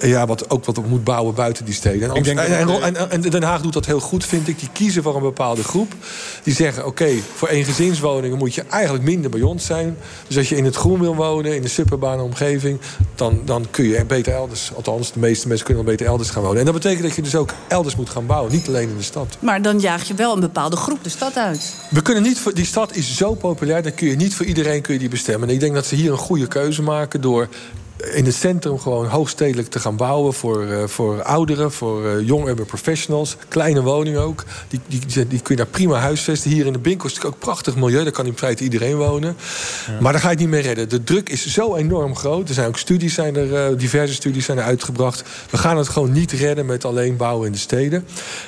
ja, wat, ook wat op moet bouwen buiten die steden. En, Ik denk en, dat- en, en- en Den Haag doet dat heel goed, vind ik. Die kiezen voor een bepaalde groep. Die zeggen, oké, voor eengezinswoningen moet je eigenlijk minder bij ons zijn. Dus als je in het groen wil wonen, in de suburbane omgeving... Dan, dan kun je beter elders, althans de meeste mensen kunnen wel beter elders gaan wonen. En dat betekent dat je dus ook elders moet gaan bouwen, niet alleen in de stad. Maar dan jaag je wel een bepaalde groep de stad uit. We kunnen niet voor, die stad is zo populair, dan kun je niet voor iedereen kun je die bestemmen. En ik denk dat ze hier een goede keuze maken door in het centrum gewoon hoogstedelijk te gaan bouwen voor, eh, voor ouderen, voor eh young urban professionals. Kleine woningen ook. Die, die, die, kun je daar prima huisvesten. Hier in de Binkel is het ook prachtig milieu. Daar kan in feite iedereen wonen. Maar daar ga je het niet mee redden. De druk is zo enorm groot. Er zijn ook studies, zijn er, eh, diverse studies zijn er uitgebracht. We gaan het gewoon niet redden met alleen bouwen in de steden.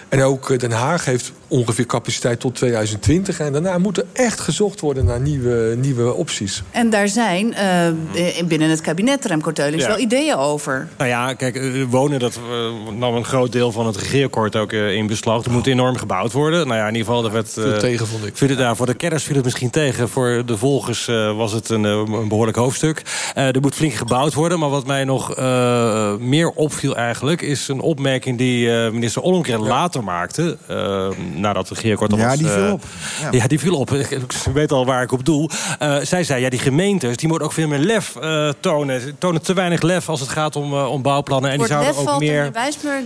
En ook Den Haag heeft ongeveer capaciteit tot 2020. En daarna moet er echt gezocht worden naar nieuwe, nieuwe opties. En daar zijn eh, binnen het kabinet, Remco Teulings, Ja. wel ideeën over. Nou ja, kijk, eh, wonen dat eh, nam een groot deel van het regeerakkoord ook in beslag. Er moet enorm gebouwd worden. Nou ja, in ieder geval, dat werd... Viel tegen, vond ik. Viel het, nou, voor de kenners viel het misschien tegen. Voor de volgers eh, was het een, een behoorlijk hoofdstuk. Eh, er moet flink gebouwd worden. Maar wat mij nog eh, meer opviel eigenlijk... is een opmerking die eh, minister Ollongren later maakte. Eh, nadat regeerakkoord al Ja, was... die viel eh, op. Ja. Ja. die viel op. Ik ik weet al waar ik op doel. Eh, zij zei, ja, die gemeentes die moeten ook veel meer lef eh, tonen. Ze tonen te weinig lef als het gaat om, eh, om bouwplannen. En die zouden lef ook valt meer...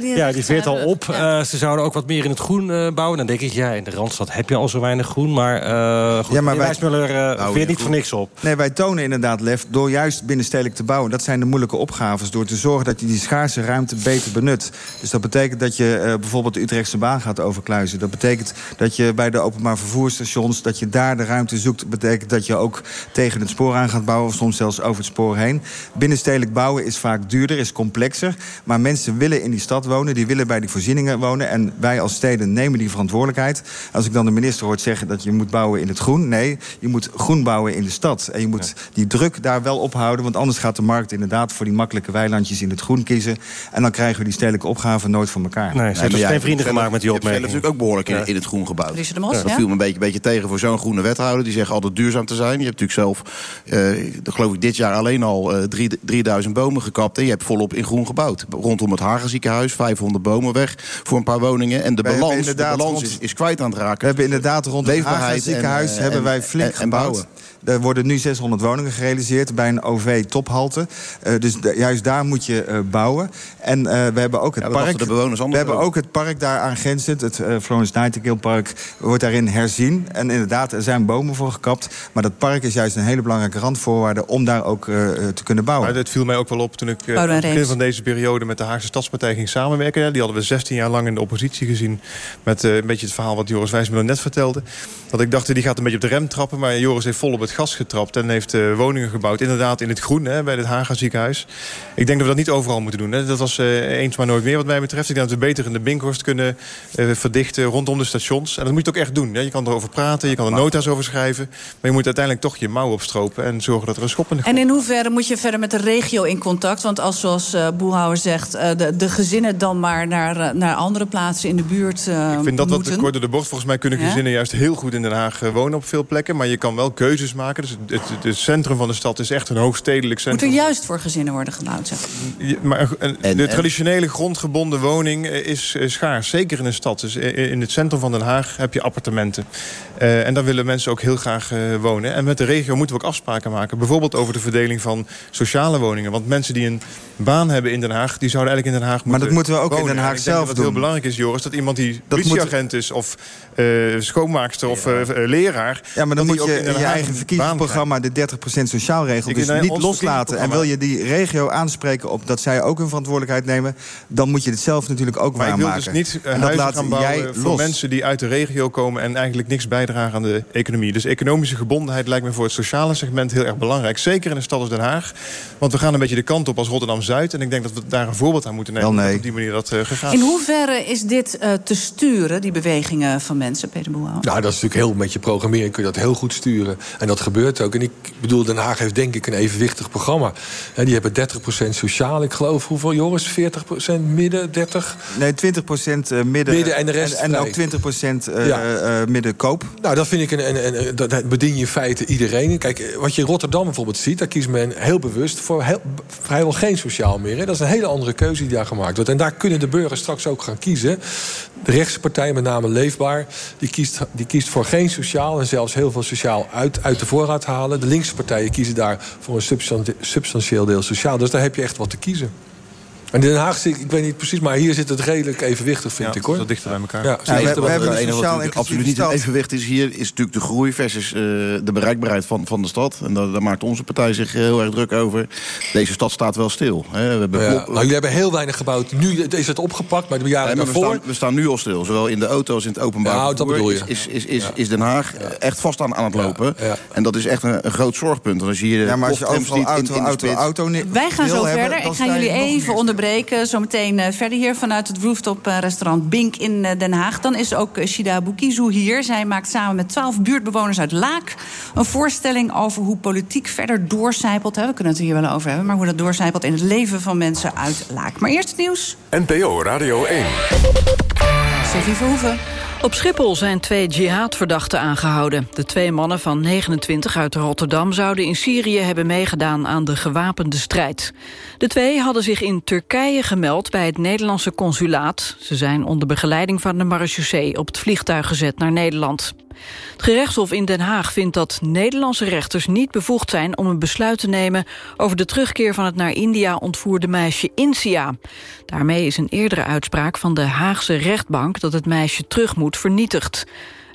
die Ja, die veert al eh, op. Eh, ze zouden ook wat meer in het groen eh, bouwen. Dan denk ik, ja, in de Randstad heb je al zo weinig groen. Maar, eh goed, Ja, maar wij- Wijsmuller eh Nou, veert ja, niet goed. voor niks op. Nee, wij tonen inderdaad lef door juist binnenstedelijk te bouwen. Dat zijn de moeilijke opgaves. Door te zorgen dat je die schaarse ruimte beter benut. Dus dat betekent dat je eh, bijvoorbeeld de Utrechtse baan gaat overkluizen. Dat betekent dat je bij de openbaar vervoerstations... dat je daar de ruimte zoekt. Dat betekent dat je ook tegen het spoor aan gaat bouwen... of soms zelfs over het spoor heen. Binnenstedelijk bouwen is vaak duurder, is complexer. Maar mensen willen in die stad wonen. Die willen bij die voorzieningen wonen. En wij als steden nemen die verantwoordelijkheid. Als ik dan de minister hoort zeggen dat je moet bouwen in het groen... nee, je moet groen bouwen in de stad. En je moet die druk daar wel ophouden... want anders gaat de markt inderdaad voor die makkelijke weilandjes in het groen kiezen. En dan krijgen we die stedelijke opgaven nooit voor elkaar. Nee, ze hebben geen vrienden gemaakt met die je hebt zelf opmerking. natuurlijk ook behoorlijk in, Ja. in het groen gebouwd. Richard de Mos, Dat viel me een beetje, beetje tegen voor zo'n groene wethouder. Die zegt altijd duurzaam te zijn. Je hebt natuurlijk zelf, eh, geloof ik, dit jaar alleen al eh, drie- 3000 bomen gekapt. En je hebt volop in groen gebouwd. Rondom het Hagenziekenhuis, 500 bomen weg voor een paar woningen. En de balans, de balans rond- is, is kwijt aan het raken. We hebben inderdaad rond het Leefbaarheid Haga en, ziekenhuis eh, hebben en- wij flink en- gebouwd. bouwen. Er worden nu 600 woningen gerealiseerd bij een OV-tophalte. Eh, dus de- juist daar moet je eh, bouwen. En eh, we hebben ook het Ja, park. dachten de bewoners we hebben ook. het park daar aangrenzend, het Florence Nightingale Park, wordt daarin herzien. En inderdaad, er zijn bomen voor gekapt. Maar dat park is juist een hele belangrijke randvoorwaarde om daar ook te kunnen bouwen. Maar dat viel mij ook wel op toen ik eh, aan het begin van deze periode met de Haagse Stadspartij ging samenwerken. Die hadden we 16 jaar lang in de oppositie gezien. Met eh, een beetje het verhaal wat Joris Wijsmuller net vertelde. Dat ik dacht, die gaat een beetje op de rem trappen. Maar Joris heeft vol op het gas getrapt en heeft eh, woningen gebouwd. Inderdaad in het groen hè, bij het Haga ziekenhuis. Ik denk dat we dat niet overal moeten doen. Hè. Dat was eh, eens maar nooit meer wat mij betreft. Ik denk dat we beter in de Binkhorst kunnen eh, verdichten rondom de stations. En dat moet je ook echt doen. Hè. Je kan erover praten, je kan er nota's over schrijven. Maar je moet uiteindelijk toch je mouw opstropen en zorgen dat er een schop in de En in hoeverre moet je verder met de regio in contact? Want als, zoals eh Boelhouwer zegt, de, de gezinnen dan maar naar, naar andere plaatsen in de buurt Ik vind dat wat moeten. kort door de bocht. Volgens mij kunnen Ja? gezinnen juist heel goed in Den Haag wonen op veel plekken. Maar je kan wel keuzes maken. Dus het, het, het centrum van de stad is echt een hoogstedelijk Moet centrum. er juist voor gezinnen worden gebouwd, zeg. Maar een- de en- traditionele grondgebonden woning eh, is eh, schaars. Zeker in een stad. Dus eh, in het centrum van Den Haag heb je appartementen. Eh, en daar willen mensen ook heel graag eh, wonen. En met de regio moeten we ook afspraken maken. Bijvoorbeeld over de verdeling van sociale woningen. Want mensen die een baan hebben in Den Haag... die zouden eigenlijk in Den Haag moeten dat moeten we ook in. Den Haag ik zelf dat het heel doen. belangrijk is, Joris... dat iemand die Dat politieagent is of eh, schoonmaakster of eh, eh, leraar... Ja, maar dan moet je in Den je eigen verkiezingsprogramma de 30% sociaal regel Ik- dus niet loslaten. En wil je die regio aanspreken op dat zij ook hun verantwoordelijkheid nemen, dan moet je het zelf natuurlijk ook Maar ik wil waarmaken. dus niet en dat huizen laat gaan jij bouwen voor los. mensen die uit de regio komen... en eigenlijk niks bijdragen aan de economie. Dus economische gebondenheid lijkt me voor het sociale segment heel erg belangrijk. Zeker in een stad als Den Haag. Want we gaan een beetje de kant op als Rotterdam-Zuid. En ik denk dat we daar een voorbeeld aan moeten nemen. Wel, nee. Op die manier dat eh, gegaan In hoeverre is dit eh, te sturen, die bewegingen van mensen, Peter Boelhouwer? Nou, dat is natuurlijk heel met je programmering kun je dat heel goed sturen. En dat gebeurt ook. En ik bedoel, Den Haag heeft denk ik een evenwichtig programma. En die hebben 30% sociaal. Ik geloof, hoeveel Joris? 40% midden, 30? Nee, 20% midden, Midden en de rest En, ook 20% eh Ja. eh, middenkoop. Nou, dat vind ik een, een, een, dat bedien je in feite iedereen. Kijk, eh, wat je in Rotterdam bijvoorbeeld ziet, daar kiest men heel bewust voor heel, vrijwel geen sociaal Dat is een hele andere keuze die daar gemaakt wordt. En daar kunnen de burgers straks ook gaan kiezen. De rechtse partij, met name Leefbaar, die kiest, die kiest voor geen sociaal en zelfs heel veel sociaal uit, uit de voorraad halen. De linkse partijen kiezen daar voor een substantieel deel sociaal. Dus daar heb je echt wat te kiezen. En in Den Haag zit ik weet niet precies, maar hier zit het redelijk evenwichtig, vind ik hoor. Dat dichter bij elkaar. Ja, Ja, we, we hebben het wat absoluut niet in evenwicht is hier... is natuurlijk de groei versus uh, de bereikbaarheid van, van de stad. En daar, daar, maakt onze partij zich heel erg druk over. Deze stad staat wel stil. Hè. We hebben ja, nou, jullie hebben heel weinig gebouwd. Nu is het opgepakt, maar de jaren nee, daarvoor... We staan, we staan, nu al stil. Zowel in de auto als in het openbaar nou, dat bedoel je. Is, is, is, is, Den Haag echt vast aan, aan het lopen. En dat is echt een, een groot zorgpunt. als je hier ja, maar als je overal auto, auto, auto, Wij gaan zo verder. Ik ga jullie even onderbreken. Zometeen meteen verder hier vanuit het rooftop-restaurant Bink in Den Haag. Dan is ook Shida Bukizu hier. Zij maakt samen met twaalf buurtbewoners uit Laak... een voorstelling over hoe politiek verder doorcijpelt. We kunnen het er hier wel over hebben, maar hoe dat doorcijpelt... in het leven van mensen uit Laak. Maar eerst het nieuws. NPO Radio 1. Sophie Verhoeven. Op Schiphol zijn twee jihadverdachten aangehouden. De twee mannen van 29 uit Rotterdam zouden in Syrië hebben meegedaan aan de gewapende strijd. De twee hadden zich in Turkije gemeld bij het Nederlandse consulaat. Ze zijn onder begeleiding van de marechaussee op het vliegtuig gezet naar Nederland. Het gerechtshof in Den Haag vindt dat Nederlandse rechters niet bevoegd zijn om een besluit te nemen over de terugkeer van het naar India ontvoerde meisje Insia. Daarmee is een eerdere uitspraak van de Haagse rechtbank dat het meisje terug moet vernietigd.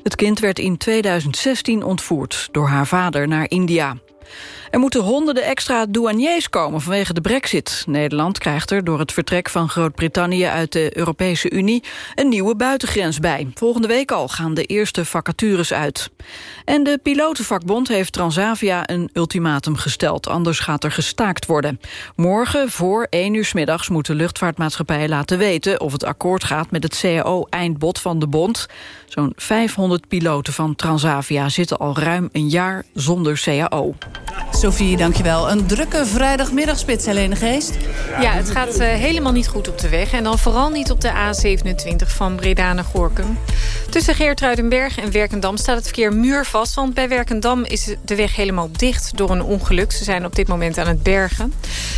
Het kind werd in 2016 ontvoerd door haar vader naar India. Er moeten honderden extra douaniers komen vanwege de brexit. Nederland krijgt er door het vertrek van Groot-Brittannië uit de Europese Unie een nieuwe buitengrens bij. Volgende week al gaan de eerste vacatures uit. En de pilotenvakbond heeft Transavia een ultimatum gesteld. Anders gaat er gestaakt worden. Morgen voor 1 uur middags moet de laten weten... of het akkoord gaat met het CAO-eindbod van de bond. Zo'n 500 piloten van Transavia zitten al ruim een jaar zonder CAO. Sophie, dankjewel. Een drukke vrijdagmiddagspits, Helene Geest. Ja, het gaat uh, helemaal niet goed op de weg. En dan vooral niet op de A27 van Breda naar Gorkum. Tussen Geertruidenberg en Werkendam staat het verkeer muurvast. Want bij Werkendam is de weg helemaal dicht door een ongeluk. Ze zijn op dit moment aan het bergen.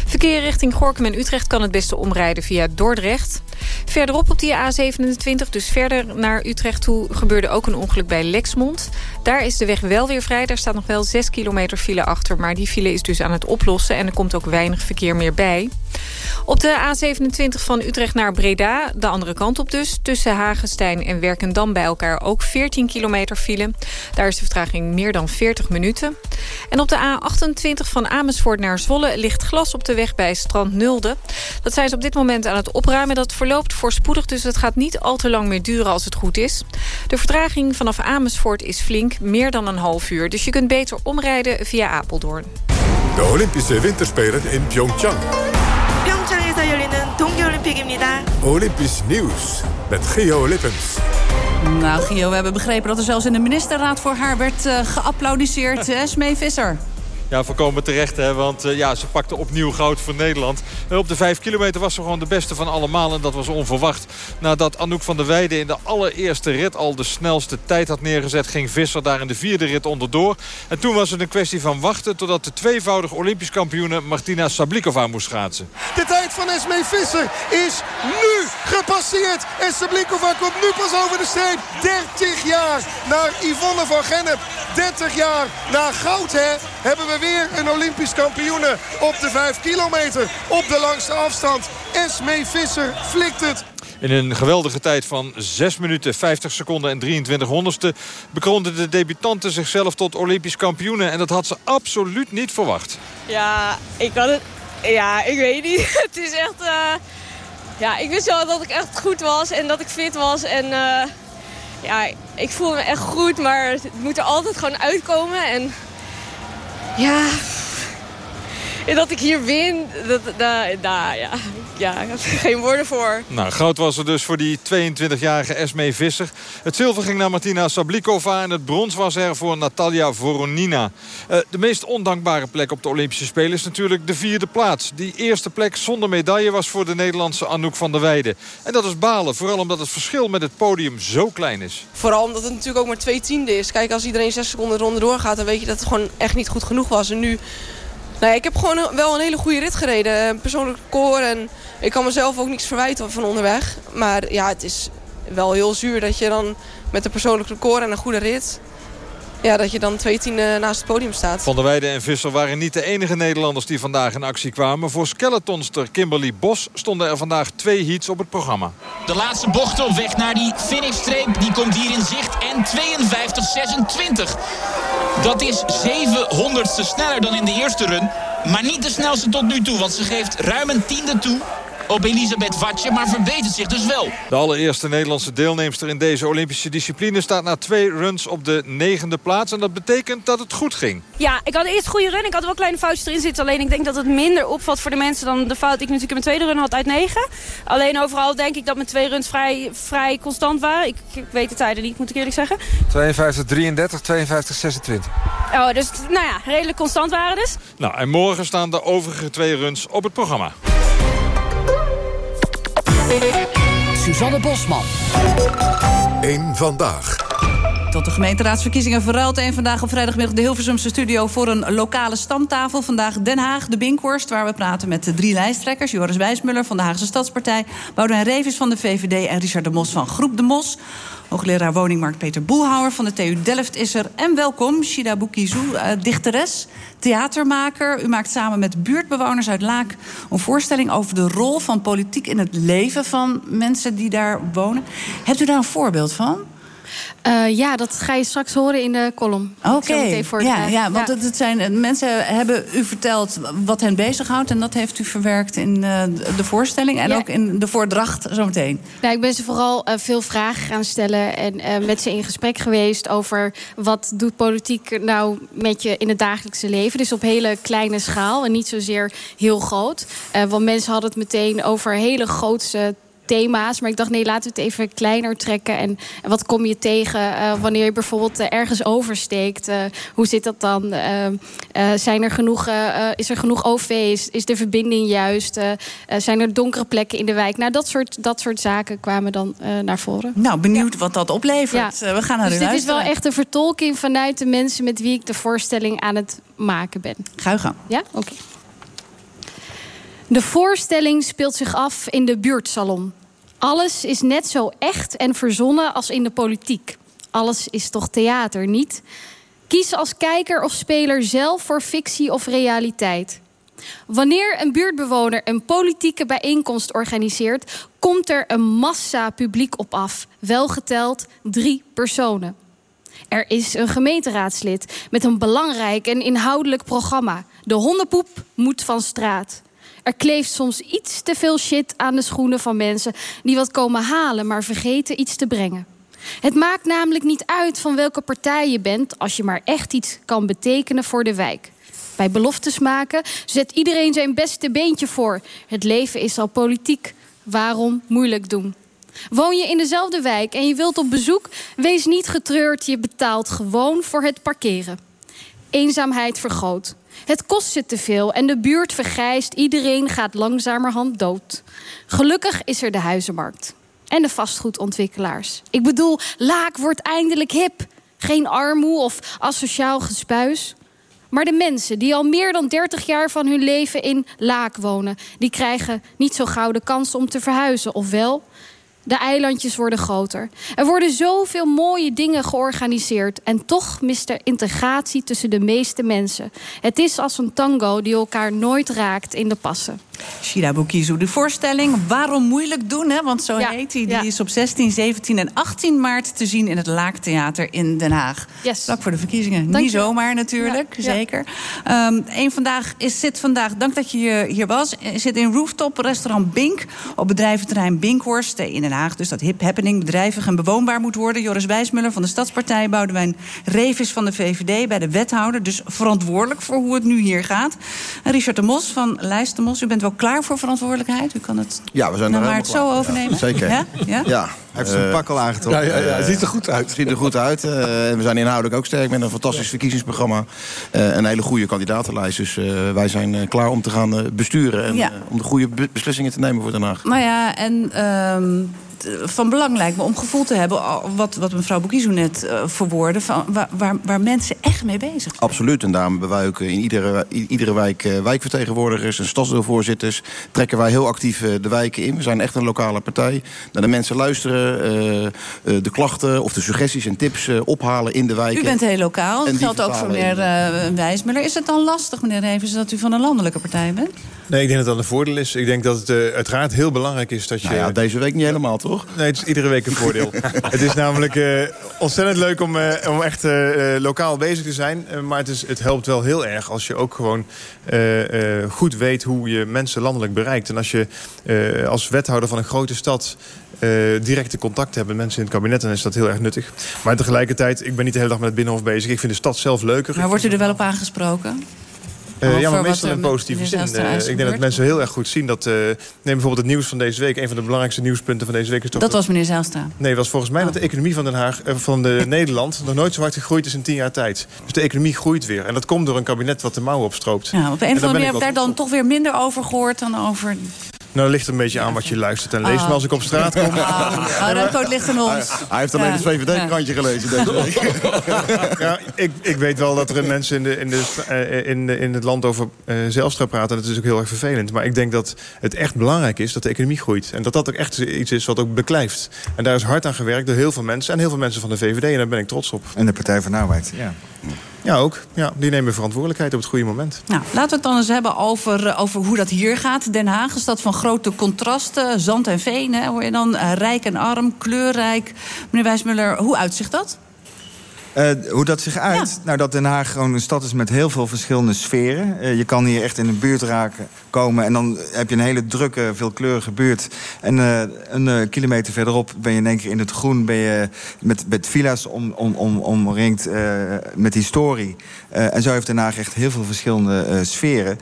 Verkeer richting Gorkum en Utrecht kan het beste omrijden via Dordrecht. Verderop op die A27, dus verder naar Utrecht toe... gebeurde ook een ongeluk bij Lexmond. Daar is de weg wel weer vrij. Daar staat nog wel 6 kilometer file achter. Maar die file is dus aan het oplossen. En er komt ook weinig verkeer meer bij. Op de A27 van Utrecht naar Breda, de andere kant op dus... tussen Hagenstein en Werkendam bij elkaar ook 14 kilometer file. Daar is de vertraging meer dan 40 minuten. En op de A28 van Amersfoort naar Zwolle ligt glas op de weg bij Strand Nulde. Dat zijn ze op dit moment aan het opruimen. Dat verloopt voorspoedig, dus het gaat niet al te lang meer duren als het goed is. De vertraging vanaf Amersfoort is flink, meer dan een half uur. Dus je kunt beter omrijden via Apeldoorn. De Olympische Winterspelen in Pyeongchang. 평창에서 열리는 동계올림픽입니다. Olympisch nieuws met Geo Lippens. Nou, Gio, we hebben begrepen dat er zelfs in de ministerraad voor haar werd uh, geapplaudiseerd. Smee Visser. Ja, voorkomen terecht, hè, want uh, ja, ze pakte opnieuw goud voor Nederland. En op de 5 kilometer was ze gewoon de beste van allemaal. En dat was onverwacht. Nadat Anouk van der Weijden in de allereerste rit al de snelste tijd had neergezet... ging Visser daar in de vierde rit onderdoor. En toen was het een kwestie van wachten... totdat de tweevoudig Olympisch kampioene Martina Sablikova moest schaatsen. De tijd van Esmee Visser is nu gepasseerd. En Sablikova komt nu pas over de streep. 30 jaar naar Yvonne van Gennep. 30 jaar na goud, hè, hebben we weer een Olympisch kampioene op de 5 kilometer. Op de langste afstand. Esmee Visser flikt het. In een geweldige tijd van 6 minuten, 50 seconden en 23 honderdste... bekroonde de debutante zichzelf tot Olympisch kampioene. En dat had ze absoluut niet verwacht. Ja, ik had het... Ja, ik weet niet. [LAUGHS] Het is echt... Uh... Ja, ik wist wel dat ik echt goed was en dat ik fit was. En uh... ja, ik voel me echt goed, maar het moet er altijd gewoon uitkomen. En ja, [LAUGHS] dat ik hier win, dat, nou, nou ja, ja, ik heb er geen woorden voor. Nou, goud was er dus voor die 22-jarige Esme Visser. Het zilver ging naar Martina Sablikova en het brons was er voor Natalia Voronina. Uh, de meest ondankbare plek op de Olympische Spelen is natuurlijk de vierde plaats. Die eerste plek zonder medaille was voor de Nederlandse Anouk van der Weijden. En dat is balen, vooral omdat het verschil met het podium zo klein is. Vooral omdat het natuurlijk ook maar twee tiende is. Kijk, als iedereen zes seconden ronde doorgaat... dan weet je dat het gewoon echt niet goed genoeg was. En nu... Nou, ik heb gewoon wel een hele goede rit gereden. Een persoonlijk record. En ik kan mezelf ook niks verwijten van onderweg. Maar ja, het is wel heel zuur dat je dan met een persoonlijk record en een goede rit ja, dat je dan twee tienden naast het podium staat. Van der Weijden en Visser waren niet de enige Nederlanders die vandaag in actie kwamen. Voor skeletonster Kimberly Bos stonden er vandaag twee heats op het programma. De laatste bocht op weg naar die finishstreep, die komt hier in zicht. En 52-26. Dat is 700ste sneller dan in de eerste run. Maar niet de snelste tot nu toe, want ze geeft ruim een tiende toe op Elisabeth Watje, maar verbetert zich dus wel. De allereerste Nederlandse deelnemster in deze Olympische discipline... staat na twee runs op de negende plaats. En dat betekent dat het goed ging. Ja, ik had eerst een goede run. Ik had wel kleine foutjes erin zitten. Alleen ik denk dat het minder opvalt voor de mensen... dan de fout die ik natuurlijk in mijn tweede run had uit negen. Alleen overal denk ik dat mijn twee runs vrij, vrij constant waren. Ik, ik weet de tijden niet, moet ik eerlijk zeggen. 52, 33, 52, 26. Oh, dus nou ja, redelijk constant waren dus. Nou, en morgen staan de overige twee runs op het programma. Suzanne Bosman. Eén vandaag. Tot de gemeenteraadsverkiezingen verruilt een vandaag op vrijdagmiddag de Hilversumse studio voor een lokale stamtafel. Vandaag Den Haag, de Binkhorst, waar we praten met de drie lijsttrekkers. Joris Wijsmuller van de Haagse Stadspartij, Boudewijn Revis van de VVD en Richard de Mos van Groep de Mos. Hoogleraar woningmarkt Peter Boelhouwer van de TU Delft is er. En welkom, Shida Boukizou, uh, dichteres, theatermaker. U maakt samen met buurtbewoners uit Laak een voorstelling over de rol van politiek in het leven van mensen die daar wonen. Hebt u daar een voorbeeld van? Uh, ja, dat ga je straks horen in de column. Oké, ja, ja, want Het, het zijn, mensen hebben u verteld wat hen bezighoudt... en dat heeft u verwerkt in uh, de voorstelling en ook in de voordracht zometeen. Nou, ik ben ze vooral uh, veel vragen gaan stellen... en met ze in gesprek geweest over wat doet politiek nou met je in het dagelijkse leven. Dus op hele kleine schaal en niet zozeer heel groot. want mensen hadden het meteen over hele grootse thema's. Maar ik dacht, nee, laten we het even kleiner trekken. En, en wat kom je tegen uh, wanneer je bijvoorbeeld uh, ergens oversteekt? Uh, hoe zit dat dan? zijn er genoeg, is er genoeg OV? Is, is de verbinding juist? zijn er donkere plekken in de wijk? Nou, dat soort, dat soort zaken kwamen dan naar voren. Nou, benieuwd ja. wat dat oplevert. we gaan naar dus dit luisteren. is wel echt een vertolking vanuit de mensen... met wie ik de voorstelling aan het maken ben. Ga je gang. Ja? Oké. Okay. De voorstelling speelt zich af in de buurtsalon. Alles is net zo echt en verzonnen als in de politiek. Alles is toch theater, niet? Kies als kijker of speler zelf voor fictie of realiteit. Wanneer een buurtbewoner een politieke bijeenkomst organiseert, komt er een massa publiek op af, welgeteld drie personen. Er is een gemeenteraadslid met een belangrijk en inhoudelijk programma. De hondenpoep moet van straat. Er kleeft soms iets te veel shit aan de schoenen van mensen die wat komen halen, maar vergeten iets te brengen. Het maakt namelijk niet uit van welke partij je bent als je maar echt iets kan betekenen voor de wijk. Bij beloftes maken zet iedereen zijn beste beentje voor. Het leven is al politiek. Waarom moeilijk doen? Woon je in dezelfde wijk en je wilt op bezoek? Wees niet getreurd, je betaalt gewoon voor het parkeren. Eenzaamheid vergroot. Het kost je te veel en de buurt vergrijst. Iedereen gaat langzamerhand dood. Gelukkig is er de huizenmarkt. En de vastgoedontwikkelaars. Ik bedoel, Laak wordt eindelijk hip. Geen armoe of asociaal gespuis. Maar de mensen die al meer dan 30 jaar van hun leven in Laak wonen... die krijgen niet zo gauw de kans om te verhuizen. Ofwel, de eilandjes worden groter. Er worden zoveel mooie dingen georganiseerd. En toch mist er integratie tussen de meeste mensen. Het is als een tango die elkaar nooit raakt in de passen. Shira Bukizu. De voorstelling Waarom moeilijk doen, hè? want zo heet hij. Die is op 16, 17 en 18 maart te zien in het Laaktheater in Den Haag. Yes. Vlak voor de verkiezingen. Dank Niet je. zomaar natuurlijk, Ja, zeker. Ehm een vandaag is, zit vandaag, dank dat je hier, was, eh, zit in Rooftop restaurant Bink op bedrijventerrein Binkhorst in Den Haag. Dus dat hip happening bedrijvig en bewoonbaar moet worden. Joris Wijsmuller van de Stadspartij, Boudewijn Revis van de VVD bij de wethouder. Dus verantwoordelijk voor hoe het nu hier gaat. En Richard de Mos van Lijst de Mos, u bent wel klaar voor verantwoordelijkheid? U kan het Ja, we zijn nou er maar helemaal het zo klaar. overnemen. Ja, zeker. Ja? Ja? Ja. Hij heeft zijn Eh, pak al aangetrokken. Ja, ja, ja. Eh, Ziet er goed uit. Ziet er goed uit. Eh, en we zijn inhoudelijk ook sterk met een fantastisch verkiezingsprogramma. Eh, een hele goede kandidatenlijst. Dus eh, wij zijn eh, klaar om te gaan besturen. En Ja. om de goede be- beslissingen te nemen voor Den Haag. Nou ja, en ehm, van belang lijkt me om gevoel te hebben... wat, wat mevrouw Boekizou net eh, verwoordde... Van waar, waar, waar mensen echt mee bezig zijn. Absoluut. En daarom ook in iedere, i- iedere wijk eh, wijkvertegenwoordigers en stadsdeelvoorzitters. Trekken wij heel actief eh, de wijken in. We zijn echt een lokale partij. Naar de mensen luisteren, eh, eh, de klachten of de suggesties en tips eh, ophalen in de wijken. U bent heel lokaal. Dat geldt ook voor meneer eh, Wijsmuller. Is het dan lastig, meneer Revens, dat u van een landelijke partij bent? Nee, ik denk dat dat een voordeel is. Ik denk dat het eh, uiteraard heel belangrijk is dat je... Nou ja, deze week niet helemaal, toch? Nee, het is iedere week een voordeel. [LAUGHS] het is namelijk eh, ontzettend leuk om, eh, om echt lokaal bezig te zijn. Maar het, is, het helpt wel heel erg als je ook gewoon eh, eh, goed weet hoe je mensen landelijk bereikt. En als je eh, als wethouder van een grote stad eh, directe contact hebt met mensen in het kabinet... dan is dat heel erg nuttig. Maar tegelijkertijd, ik ben niet de hele dag met het Binnenhof bezig. Ik vind de stad zelf leuker. Maar wordt u er wel op aangesproken? Eh, ja, maar meestal in positieve zin. Eh, ik denk dat mensen heel erg goed zien dat... eh, neem bijvoorbeeld het nieuws van deze week. Een van de belangrijkste nieuwspunten van deze week is toch... Dat was meneer Zijlstra. Nee, was volgens mij dat de economie van Den Haag, van de [LAUGHS] Nederland nog nooit zo hard gegroeid is in tien jaar tijd. Dus de economie groeit weer. En dat komt door een kabinet wat de mouwen opstroopt. Ja, op een En of andere manier heb ik daar dan toch weer minder over gehoord dan over... Nou, dat ligt een beetje aan wat je luistert en leest. Ah. Maar als ik op straat kom... Ah, Remco, het ligt aan ons. Hij heeft alleen Ja. het VVD-krantje gelezen deze week. [LAUGHS] Ja, ik, ik weet wel dat er mensen in, de, in, de, eh, in, de- in het land over eh Zijlstra praten. Dat is ook heel erg vervelend. Maar ik denk dat het echt belangrijk is dat de economie groeit. En dat dat ook echt iets is wat ook beklijft. En daar is hard aan gewerkt door heel veel mensen. En heel veel mensen van de VVD. En daar ben ik trots op. En de Partij van de Arbeid, ja. Ja, ook. Ja, die nemen verantwoordelijkheid op het goede moment. Nou, laten we het dan eens hebben over, eh, over hoe dat hier gaat. Den Haag, een stad van grote contrasten. Zand en veen, hè, hoor je dan. Eh, rijk en arm, kleurrijk. Meneer Wijsmuller, hoe uitzicht dat? Eh, hoe dat zich uit? Nou, dat Den Haag gewoon een stad is met heel veel verschillende sferen. Eh, je kan hier echt in een buurt raken, komen en dan heb je een hele drukke, veelkleurige buurt. En eh, een kilometer verderop ben je in één keer in het groen, ben je met, met villa's om, om, om, omringd met historie. En zo heeft Den Haag echt heel veel verschillende sferen.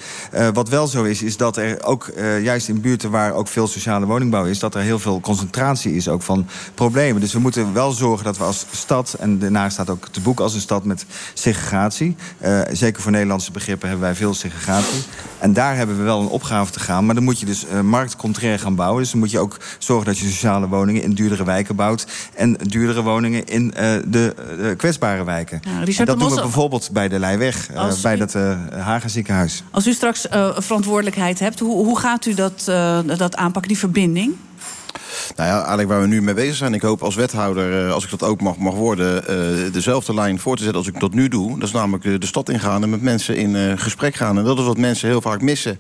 Wat wel zo is, is dat er ook juist in buurten waar ook veel sociale woningbouw is, dat er heel veel concentratie is ook van problemen. Dus we moeten wel zorgen dat we als stad, en Den Haag staat ook te boek als een stad met segregatie. Eh, zeker voor Nederlandse begrippen hebben wij veel segregatie. En daar hebben we wel een opgave te gaan. Maar dan moet je dus uh, marktcontrair gaan bouwen. Dus dan moet je ook zorgen dat je sociale woningen in duurdere wijken bouwt. En duurdere woningen in uh, de kwetsbare wijken. Ja, en dat doen we bijvoorbeeld bij de Leijweg, Als bij dat Hagen ziekenhuis. Als u straks eh, verantwoordelijkheid hebt, hoe, hoe gaat u dat, eh, dat aanpakken, die verbinding? Nou ja, eigenlijk waar we nu mee bezig zijn. Ik hoop als wethouder, eh, als ik dat ook mag, mag worden... eh, dezelfde lijn voor te zetten als ik dat nu doe. Dat is namelijk de, de stad ingaan en met mensen in eh, gesprek gaan. En dat is wat mensen heel vaak missen.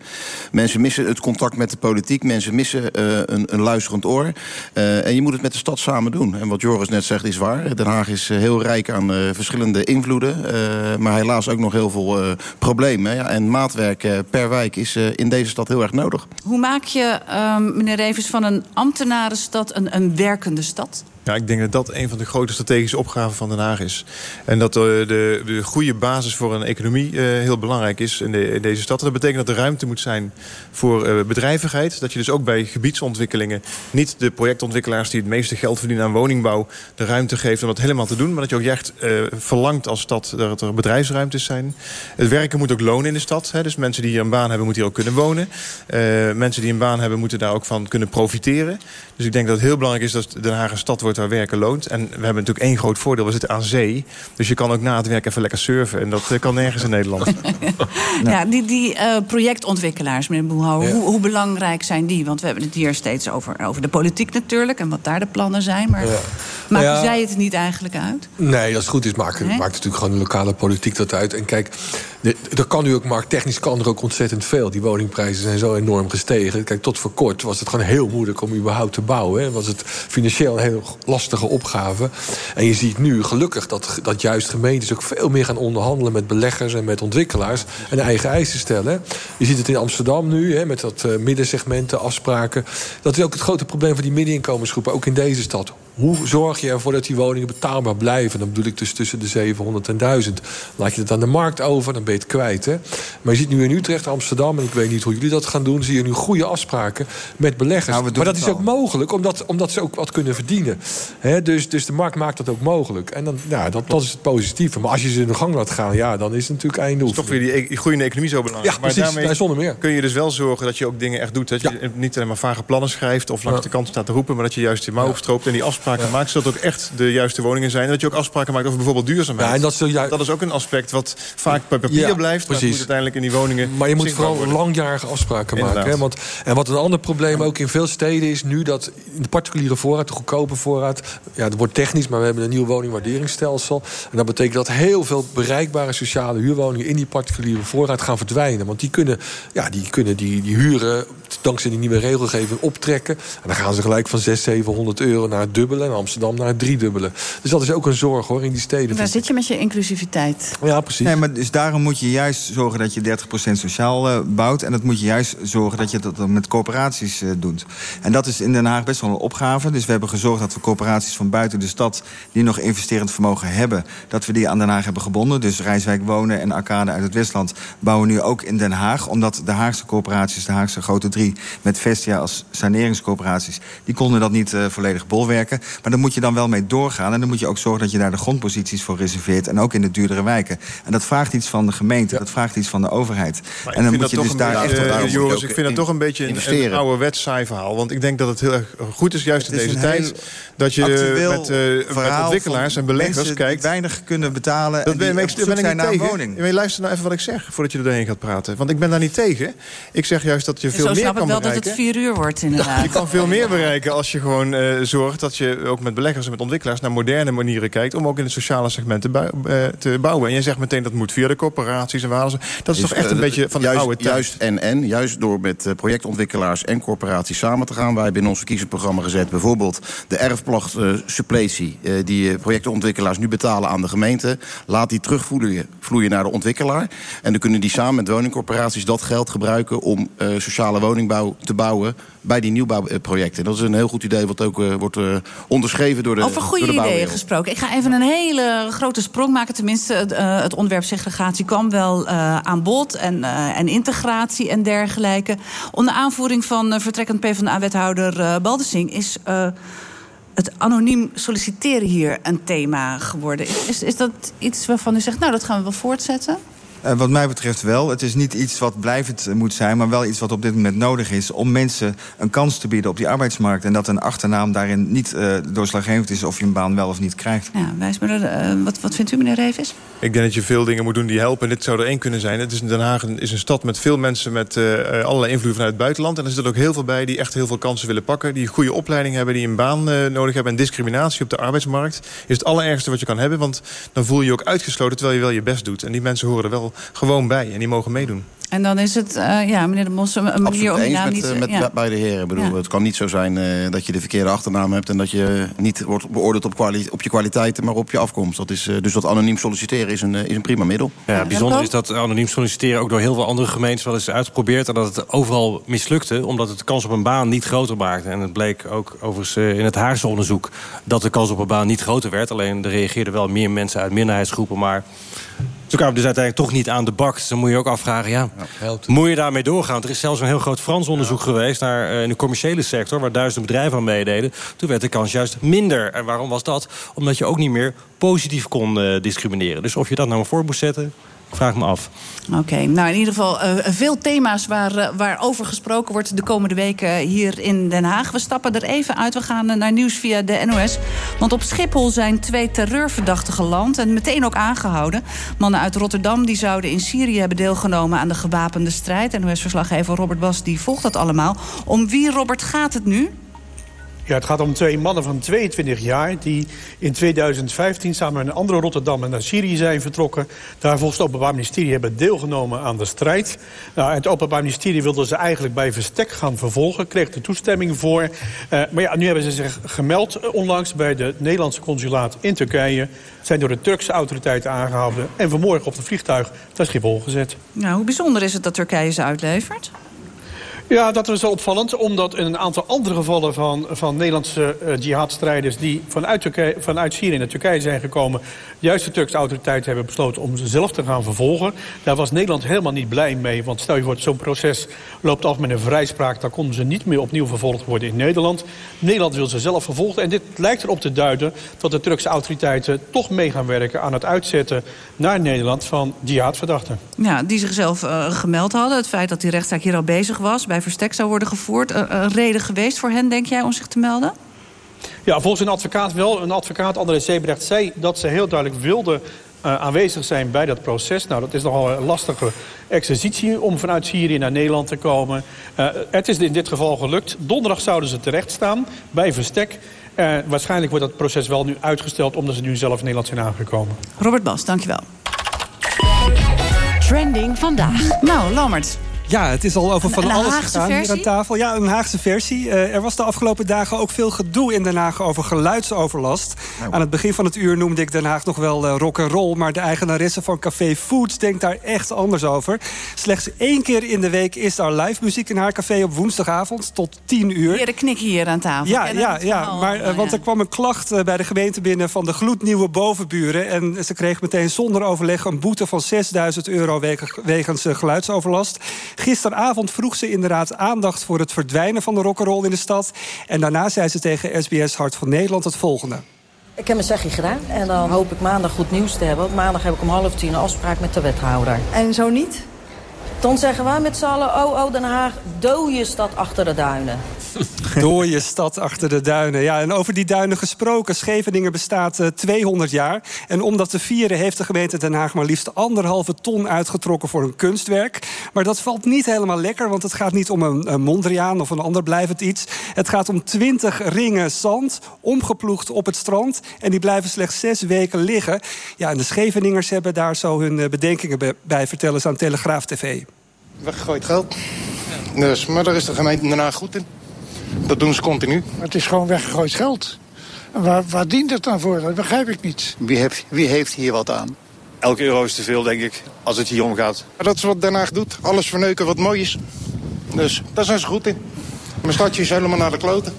Mensen missen het contact met de politiek. Mensen missen eh, een, een luisterend oor. Eh, en je moet het met de stad samen doen. En wat Joris net zegt is waar. Den Haag is eh, heel rijk aan eh, verschillende invloeden. eh, maar helaas ook nog heel veel eh, problemen. Ja, en maatwerk eh, per wijk is eh, in deze stad heel erg nodig. Hoe maak je, ehm, meneer Revens, van een ambtenarenstad een, een werkende stad? Ja, ik denk dat dat een van de grote strategische opgaven van Den Haag is. En dat uh, de, de goede basis voor een economie uh, heel belangrijk is in, de, in, deze stad. Dat betekent dat er ruimte moet zijn voor uh, bedrijvigheid. Dat je dus ook bij gebiedsontwikkelingen niet de projectontwikkelaars die het meeste geld verdienen aan woningbouw de ruimte geeft om dat helemaal te doen. Maar dat je ook echt verlangt als stad dat er bedrijfsruimtes zijn. Het werken moet ook lonen in de stad. Hè. Dus mensen die hier een baan hebben moeten hier ook kunnen wonen. Mensen die een baan hebben moeten daar ook van kunnen profiteren. Dus ik denk dat het heel belangrijk is dat Den Haag een stad wordt waar werken loont. En we hebben natuurlijk één groot voordeel. We zitten aan zee. Dus je kan ook na het werk even lekker surfen. En dat uh, kan nergens in Nederland. [LAUGHS] ja. ja, die, die uh, projectontwikkelaars, meneer Boelhouwer. Ja. Hoe, hoe, belangrijk zijn die? Want we hebben het hier steeds over, over de politiek natuurlijk. En wat daar de plannen zijn. Maar ja. Maakt ja. zij het niet eigenlijk uit? Nee, als het goed is maakt, Nee? maakt natuurlijk gewoon de lokale politiek dat uit. En kijk, dat kan nu ook, maar technisch kan er ook ontzettend veel. Die woningprijzen zijn zo enorm gestegen. Kijk, tot voor kort was het gewoon heel moeilijk om überhaupt te bouwen. Hè. Was het financieel een heel lastige opgave. En je ziet nu gelukkig dat, dat juist gemeentes ook veel meer gaan onderhandelen met beleggers en met ontwikkelaars. En eigen eisen stellen. Je ziet het in Amsterdam nu, hè, met dat eh, middensegmenten, afspraken. Dat is ook het grote probleem van die middeninkomensgroepen, ook in deze stad. Hoe zorg je ervoor dat die woningen betaalbaar blijven? Dan bedoel ik dus tussen de 700 en 1000. Laat je het aan de markt over, dan ben je het kwijt. Hè? Maar je ziet nu in Utrecht, Amsterdam... en ik weet niet hoe jullie dat gaan doen... zie je nu goede afspraken met beleggers. Nou, maar dat is ook mogelijk, omdat, omdat ze ook wat kunnen verdienen. Hè? Dus, dus de markt maakt dat ook mogelijk. En dan, ja, dat, dat is het positieve. Maar als je ze in de gang laat gaan, ja, dan is het natuurlijk einde Toch weer die, e- die groeiende economie zo belangrijk. Ja, precies. Nee, zonder meer. kun je dus wel zorgen dat je ook dingen echt doet. Dat je niet alleen maar vage plannen schrijft of langs de kant staat te roepen... maar dat je juist die mouw opstroopt en die afspraken maakt... zodat het ook echt de juiste woningen zijn. En dat je ook afspraken maakt over bijvoorbeeld duurzaamheid. Ja, en dat is, dat is ook een aspect wat vaak bij papier Ja, blijft... maar het precies. moet uiteindelijk in die woningen Maar je moet vooral worden. langjarige afspraken maken. Hè? Want, en wat een ander probleem ook in veel steden is nu... dat in de particuliere voorraad, de goedkope voorraad... ja, dat wordt technisch, maar we hebben een nieuw woningwaarderingsstelsel. En dat betekent dat heel veel bereikbare sociale huurwoningen... in die particuliere voorraad gaan verdwijnen. Want die kunnen, ja, die, kunnen die, die huren dankzij die nieuwe regelgeving optrekken. En dan gaan ze gelijk van 600, 700 euro naar het dubbele... en Amsterdam naar het driedubbele. Dus dat is ook een zorg hoor in die steden. Daar zit je met je inclusiviteit. Ja, precies. Nee, maar dus daarom moet je juist zorgen dat je 30% sociaal eh, bouwt. En dat moet je juist zorgen dat je dat dan met corporaties eh, doet. En dat is in Den Haag best wel een opgave. Dus we hebben gezorgd dat we corporaties van buiten de stad... die nog investerend vermogen hebben, dat we die aan Den Haag hebben gebonden. Dus Rijswijk Wonen en Arcade uit het Westland bouwen nu ook in Den Haag. Omdat de Haagse corporaties, de Haagse grote drie... met Vestia als saneringscorporaties... die konden dat niet eh, volledig bolwerken. Maar daar moet je dan wel mee doorgaan. En dan moet je ook zorgen dat je daar de grondposities voor reserveert. En ook in de duurdere wijken. En dat vraagt iets van de gemeente, dat vraagt iets van de overheid. Maar en dan ik moet vind je dus toch daar een echt op eh. Joris, ik vind dat toch een beetje een, een investeren. ouderwets saai verhaal. Want ik denk dat het heel erg goed is, juist in Het is deze tijd... dat je met, eh, met ontwikkelaars en beleggers kijkt... weinig kunnen betalen Dat en ben, die ik, ben ik zijn niet tegen. woning. Luister nou even wat ik zeg, voordat je er doorheen gaat praten. Want ik ben daar niet tegen. Ik zeg juist dat je veel Zo meer snap ik kan wel dat bereiken. het vier uur wordt inderdaad. Je kan veel meer bereiken als je gewoon eh, zorgt dat je ook met beleggers en met ontwikkelaars naar moderne manieren kijkt om ook in het sociale segment te, eh, te bouwen. En jij zegt meteen dat moet via de corporaties en waar ze. Dat is toch echt een eh, beetje van de juist, oude tijd. Juist en en, juist door met eh, projectontwikkelaars en corporaties samen te gaan. Wij hebben in ons verkiezingsprogramma gezet bijvoorbeeld de erfplacht eh, suppletie eh, die eh, projectontwikkelaars nu betalen aan de gemeente. Laat die terugvloeien vloeien naar de ontwikkelaar. En dan kunnen die samen met woningcorporaties dat geld gebruiken om eh, sociale woningbouw te bouwen bij die nieuwbouwprojecten. Dat is een heel goed idee wat ook eh, wordt eh, onderschreven door de Over door goede de ideeën gesproken. Ik ga even een hele grote sprong maken. Tenminste, het, eh, het onderwerp segregatie kwam wel eh, aan bod. En, eh, en integratie en dergelijke. Onder aanvoering van vertrekkend PvdA-wethouder Baldessing... is het anoniem solliciteren hier een thema geworden. Is, is dat iets waarvan u zegt, nou, dat gaan we wel voortzetten? Uh, wat mij betreft wel. Het is niet iets wat blijvend moet zijn, maar wel iets wat op dit moment nodig is om mensen een kans te bieden op die arbeidsmarkt. En dat een achternaam daarin niet uh, doorslaggevend is of je een baan wel of niet krijgt. Ja, wijs me er, uh, wat, wat vindt u, meneer Revis? Ik denk dat je veel dingen moet doen die helpen. En dit zou er één kunnen zijn. Het is Den Haag is een stad met veel mensen met uh, allerlei invloed vanuit het buitenland. En er zitten ook heel veel bij die echt heel veel kansen willen pakken. Die een goede opleiding hebben, die een baan uh, nodig hebben. En discriminatie op de arbeidsmarkt is het allerergste wat je kan hebben. Want dan voel je je ook uitgesloten terwijl je wel je best doet. En die mensen horen er wel gewoon bij en die mogen meedoen. En dan is het, uh, ja, meneer de Mos, een manier Absoluut om je naam met, niet... met ja. beide heren. Ik bedoel, Ja. Het kan niet zo zijn uh, dat je de verkeerde achternaam hebt... en dat je niet wordt beoordeeld op, op je kwaliteiten, maar op je afkomst. Dat is, uh, dus dat anoniem solliciteren is een, is een prima middel. Ja, bijzonder is dat anoniem solliciteren ook door heel veel andere gemeentes wel eens uitgeprobeerd. En dat het overal mislukte, omdat het de kans op een baan niet groter maakte. En het bleek ook overigens uh, in het Haagse onderzoek dat de kans op een baan niet groter werd. Alleen er reageerden wel meer mensen uit minderheidsgroepen, maar... Ze kwamen dus uiteindelijk toch niet aan de bak. Dus dan moet je ook afvragen, ja, ja moet je daarmee doorgaan? Want er is zelfs een heel groot Frans onderzoek ja. geweest... Naar, uh, in de commerciële sector, waar duizenden bedrijven aan meededen. Toen werd de kans juist minder. En waarom was dat? Omdat je ook niet meer positief kon uh, discrimineren. Dus of je dat nou maar voor moest zetten... Ik vraag me af. Oké, nou in ieder geval uh, veel thema's waar, uh, waarover gesproken wordt de komende weken hier in Den Haag. We stappen er even uit. We gaan uh, naar nieuws via de NOS. Want op Schiphol zijn twee terreurverdachten geland en meteen ook aangehouden. Mannen uit Rotterdam die zouden in Syrië hebben deelgenomen aan de gewapende strijd. NOS-verslaggever Robert Bas die volgt dat allemaal. Om wie, Robert, gaat het nu? Ja, het gaat om twee mannen van 22 jaar... die in 2015 samen met een andere Rotterdammer naar Syrië zijn vertrokken. Daar volgens het Openbaar Ministerie hebben deelgenomen aan de strijd. Nou, het Openbaar Ministerie wilde ze eigenlijk bij verstek gaan vervolgen. Kreeg de toestemming voor. Uh, maar ja, nu hebben ze zich gemeld eh, onlangs bij de Nederlandse consulaat in Turkije. Zijn door de Turkse autoriteiten aangehouden. En vanmorgen op het vliegtuig naar Schiphol gezet. Nou, hoe bijzonder is het dat Turkije ze uitlevert? Ja, dat is wel opvallend. Omdat in een aantal andere gevallen van, van Nederlandse uh, jihadstrijders... die vanuit, Turkije, vanuit Syrië naar Turkije zijn gekomen... juist de Turkse autoriteiten hebben besloten om ze zelf te gaan vervolgen. Daar was Nederland helemaal niet blij mee. Want stel je voor, zo'n proces loopt af met een vrijspraak... dan konden ze niet meer opnieuw vervolgd worden in Nederland. Nederland wil ze zelf vervolgen. En dit lijkt erop te duiden dat de Turkse autoriteiten... toch mee gaan werken aan het uitzetten naar Nederland van jihadverdachten. Ja, die zichzelf uh, gemeld hadden. Het feit dat die rechtszaak hier al bezig was... verstek zou worden gevoerd. Een reden geweest voor hen, denk jij, om zich te melden? Ja, volgens een advocaat wel. Een advocaat, André Zebrecht, zei dat ze heel duidelijk wilde uh, aanwezig zijn bij dat proces. Nou, dat is nogal een lastige exercitie om vanuit Syrië naar Nederland te komen. Uh, het is in dit geval gelukt. Donderdag zouden ze terecht staan bij Verstek. Uh, waarschijnlijk wordt dat proces wel nu uitgesteld... omdat ze nu zelf in Nederland zijn aangekomen. Robert Bas, dankjewel. Trending vandaag. Nou, Lammert, ja, het is al over van een, een alles Haagse gegaan versie? hier aan tafel. Ja, een Haagse versie. Uh, er was de afgelopen dagen ook veel gedoe in Den Haag over geluidsoverlast. Nou. Aan het begin van het uur noemde ik Den Haag nog wel uh, rock and roll, maar de eigenaresse van Café Foods denkt daar echt anders over. Slechts één keer in de week is daar live muziek in haar café op woensdagavond tot 10 uur. Heren knikken hier aan tafel. Ja, ja, ja. Maar, uh, want er kwam een klacht bij de gemeente binnen van de gloednieuwe bovenburen. En ze kreeg meteen zonder overleg een boete van 6000 euro wegens geluidsoverlast. Gisteravond vroeg ze inderdaad aandacht voor het verdwijnen van de rock'n'roll in de stad. En daarna zei ze tegen SBS Hart van Nederland het volgende. Ik heb mijn zegje gedaan en dan hoop ik maandag goed nieuws te hebben. Want maandag heb ik om half tien een afspraak met de wethouder. En zo niet? Dan zeggen wij met z'n allen, oh, oh, Den Haag, dooie stad achter de duinen. [LAUGHS] Dooie stad achter de duinen. Ja, en over die duinen gesproken. Scheveningen bestaat uh, 200 jaar. En om dat te vieren heeft de gemeente Den Haag maar liefst anderhalve ton uitgetrokken voor een kunstwerk. Maar dat valt niet helemaal lekker, want het gaat niet om een, Mondriaan of een ander blijvend iets. Het gaat om 20 ringen zand, omgeploegd op het strand. En die blijven slechts zes weken liggen. Ja, en de Scheveningers hebben daar zo hun uh, bedenkingen bij, vertellen ze aan Telegraaf TV. Weggegooid geld. Dus, maar daar is de gemeente Haag goed in. Dat doen ze continu. Het is gewoon weggegooid geld. Waar, waar dient het dan voor? Dat begrijp ik niet. Wie heeft, wie heeft hier wat aan? Elke euro is te veel, denk ik, als het hier om gaat. Dat is wat Den Haag doet. Alles verneuken wat mooi is. Dus daar zijn ze goed in. Mijn stadje is helemaal naar de kloten.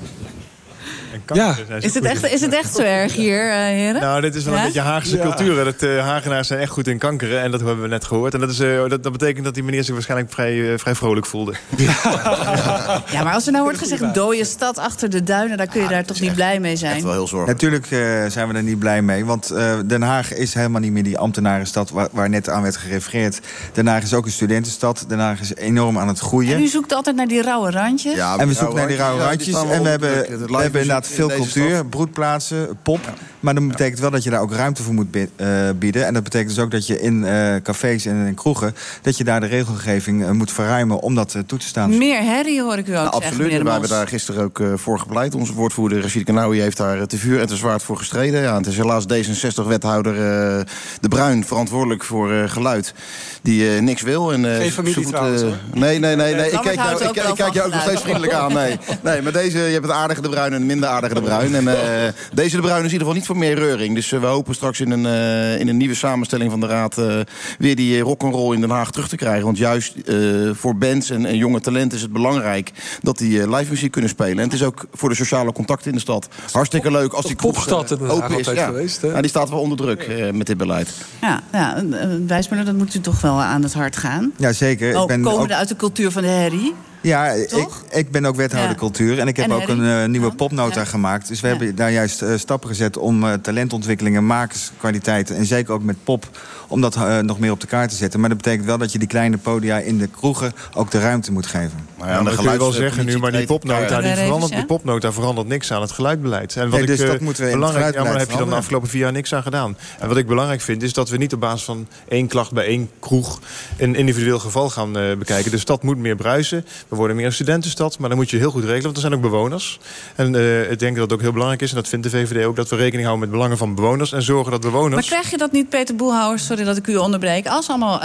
Ja. Is het, echt, is het echt zo [LAUGHS] erg hier, uh, heren? Nou, dit is wel ja? een beetje Haagse ja. cultuur. Dat uh, Hagenaars zijn echt goed in kankeren. En dat hebben we net gehoord. En dat, is, uh, dat, dat, betekent dat die meneer zich waarschijnlijk vrij, vrij vrolijk voelde. [LAUGHS] Ja. ja, maar als er nou wordt gezegd... dode stad achter de duinen... dan kun je daar toch niet blij mee zijn? wel heel zorgelijk. Natuurlijk zijn we er niet blij mee. Want Den Haag is helemaal niet meer die ambtenarenstad... Waar, waar, net aan werd gerefereerd. Den Haag is ook een studentenstad. Den Haag is enorm aan het groeien. En u zoekt altijd naar die rauwe randjes? Ja, en we zoeken naar die rauwe randjes. en we hebben, we hebben inderdaad veel cultuur, stad. broedplaatsen, pop. Ja. Maar dat betekent wel dat je daar ook ruimte voor moet bieden. En dat betekent dus ook dat je in uh, cafés en in kroegen... dat je daar de regelgeving uh, moet verruimen om dat uh, toe te staan. Meer herrie hoor ik u ook nou, zeggen, Absoluut, we hebben daar gisteren ook voor gepleit. Onze woordvoerder Rashid Kanawi heeft daar te vuur en te zwaard voor gestreden. Ja, het is helaas D66-wethouder De Bruin verantwoordelijk voor geluid... die niks wil. En, Geen familie voet, trouwens, Nee, nee, nee. nee. Ik kijk jou, ik, ik kijk jou ook nog steeds vriendelijk aan. Nee, nee maar deze, je hebt het aardige De Bruin en een minder aardige De Bruin. En uh, deze De Bruin is in ieder geval niet voor meer reuring. Dus uh, we hopen straks in een, uh, in een nieuwe samenstelling van de Raad... weer die rock'n'roll in Den Haag terug te krijgen. Want juist voor bands en, en, jonge talenten is het belangrijk... dat die live muziek kunnen spelen. En het is ook voor de sociale contacten in de stad hartstikke leuk... als die kroeg open is. Ja. Geweest, hè? Ja, die staat wel onder druk met dit beleid. Ja, ja Wijsmuller, dat moet u toch wel aan het hart gaan. Ja, zeker. Ook ik ben komende ook... uit de cultuur van de herrie. Ja, ik, ik, ben ook wethouder ja. cultuur. En ik heb en ook een uh, nieuwe popnota ja. gemaakt. Dus we hebben daar juist uh, stappen gezet om uh, talentontwikkelingen, makerskwaliteiten... en zeker ook met pop, om dat nog meer op de kaart te zetten. Maar dat betekent wel dat je die kleine podia in de kroegen ook de ruimte moet geven. Nou ja, dat kun je wel zeggen nu, maar die popnota, die verandert, die popnota verandert niks aan het geluidbeleid. En wat Nee, ik dus eh, dat moeten we in het belangrijk, ja, maar daar heb je dan de afgelopen vier jaar niks aan gedaan. En wat ik belangrijk vind, is dat we niet op basis van één klacht bij één kroeg een individueel geval gaan eh, bekijken. De stad moet meer bruisen. We worden meer een studentenstad, maar dan moet je heel goed regelen, want er zijn ook bewoners. En eh, ik denk dat het ook heel belangrijk is, en dat vindt de VVD ook, dat we rekening houden met belangen van bewoners en zorgen dat bewoners. Maar krijg je dat niet, Peter Boelhouwer, sorry dat ik u onderbreek... als allemaal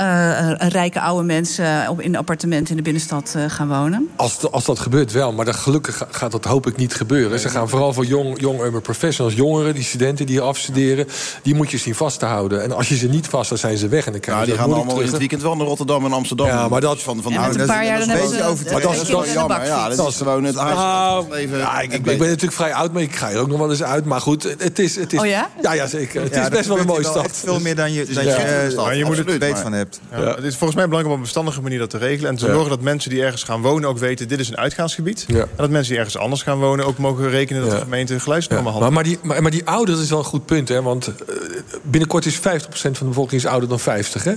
rijke oude mensen op, in appartementen in de binnenstad eh, gaan wonen? Als, als dat gebeurt wel, maar dat, gelukkig ga- gaat dat hoop ik niet gebeuren. Ze gaan vooral voor jong, jong urban professionals, jongeren, die studenten die hier afstuderen... die moet je zien vast te houden. En als je ze niet vast, dan zijn ze weg. En dan krijg Ja, die dat gaan allemaal in het weekend wel naar Rotterdam en Amsterdam. Ja, maar dat- van, van En met ouders. een paar jaar dan is hebben een ze de- de Dat is wel de jammer. Ja, dat is gewoon het Nou, even. ja, ik, ik ben natuurlijk vrij oud, maar ik ga er ook nog wel eens uit. Maar goed, het is... Het is Oh ja? Ja, ja zeker. Het Ja, is best wel een mooie stad. veel meer dan je- dan Ja. je, eh, Maar je moet het weet van hebt. Het is volgens mij belangrijk om op een verstandige manier dat te regelen. En te zorgen dat mensen die ergens gaan wonen ook weten... dit is een uitgaansgebied. Ja. En dat mensen die ergens anders gaan wonen ook mogen rekenen... dat Ja. de gemeente geluidsnormen Ja, handelt. maar, maar, die, maar, maar die ouderen, dat is wel een goed punt. Hè? Want eh, binnenkort is 50% van de bevolking is ouder dan 50. Hè?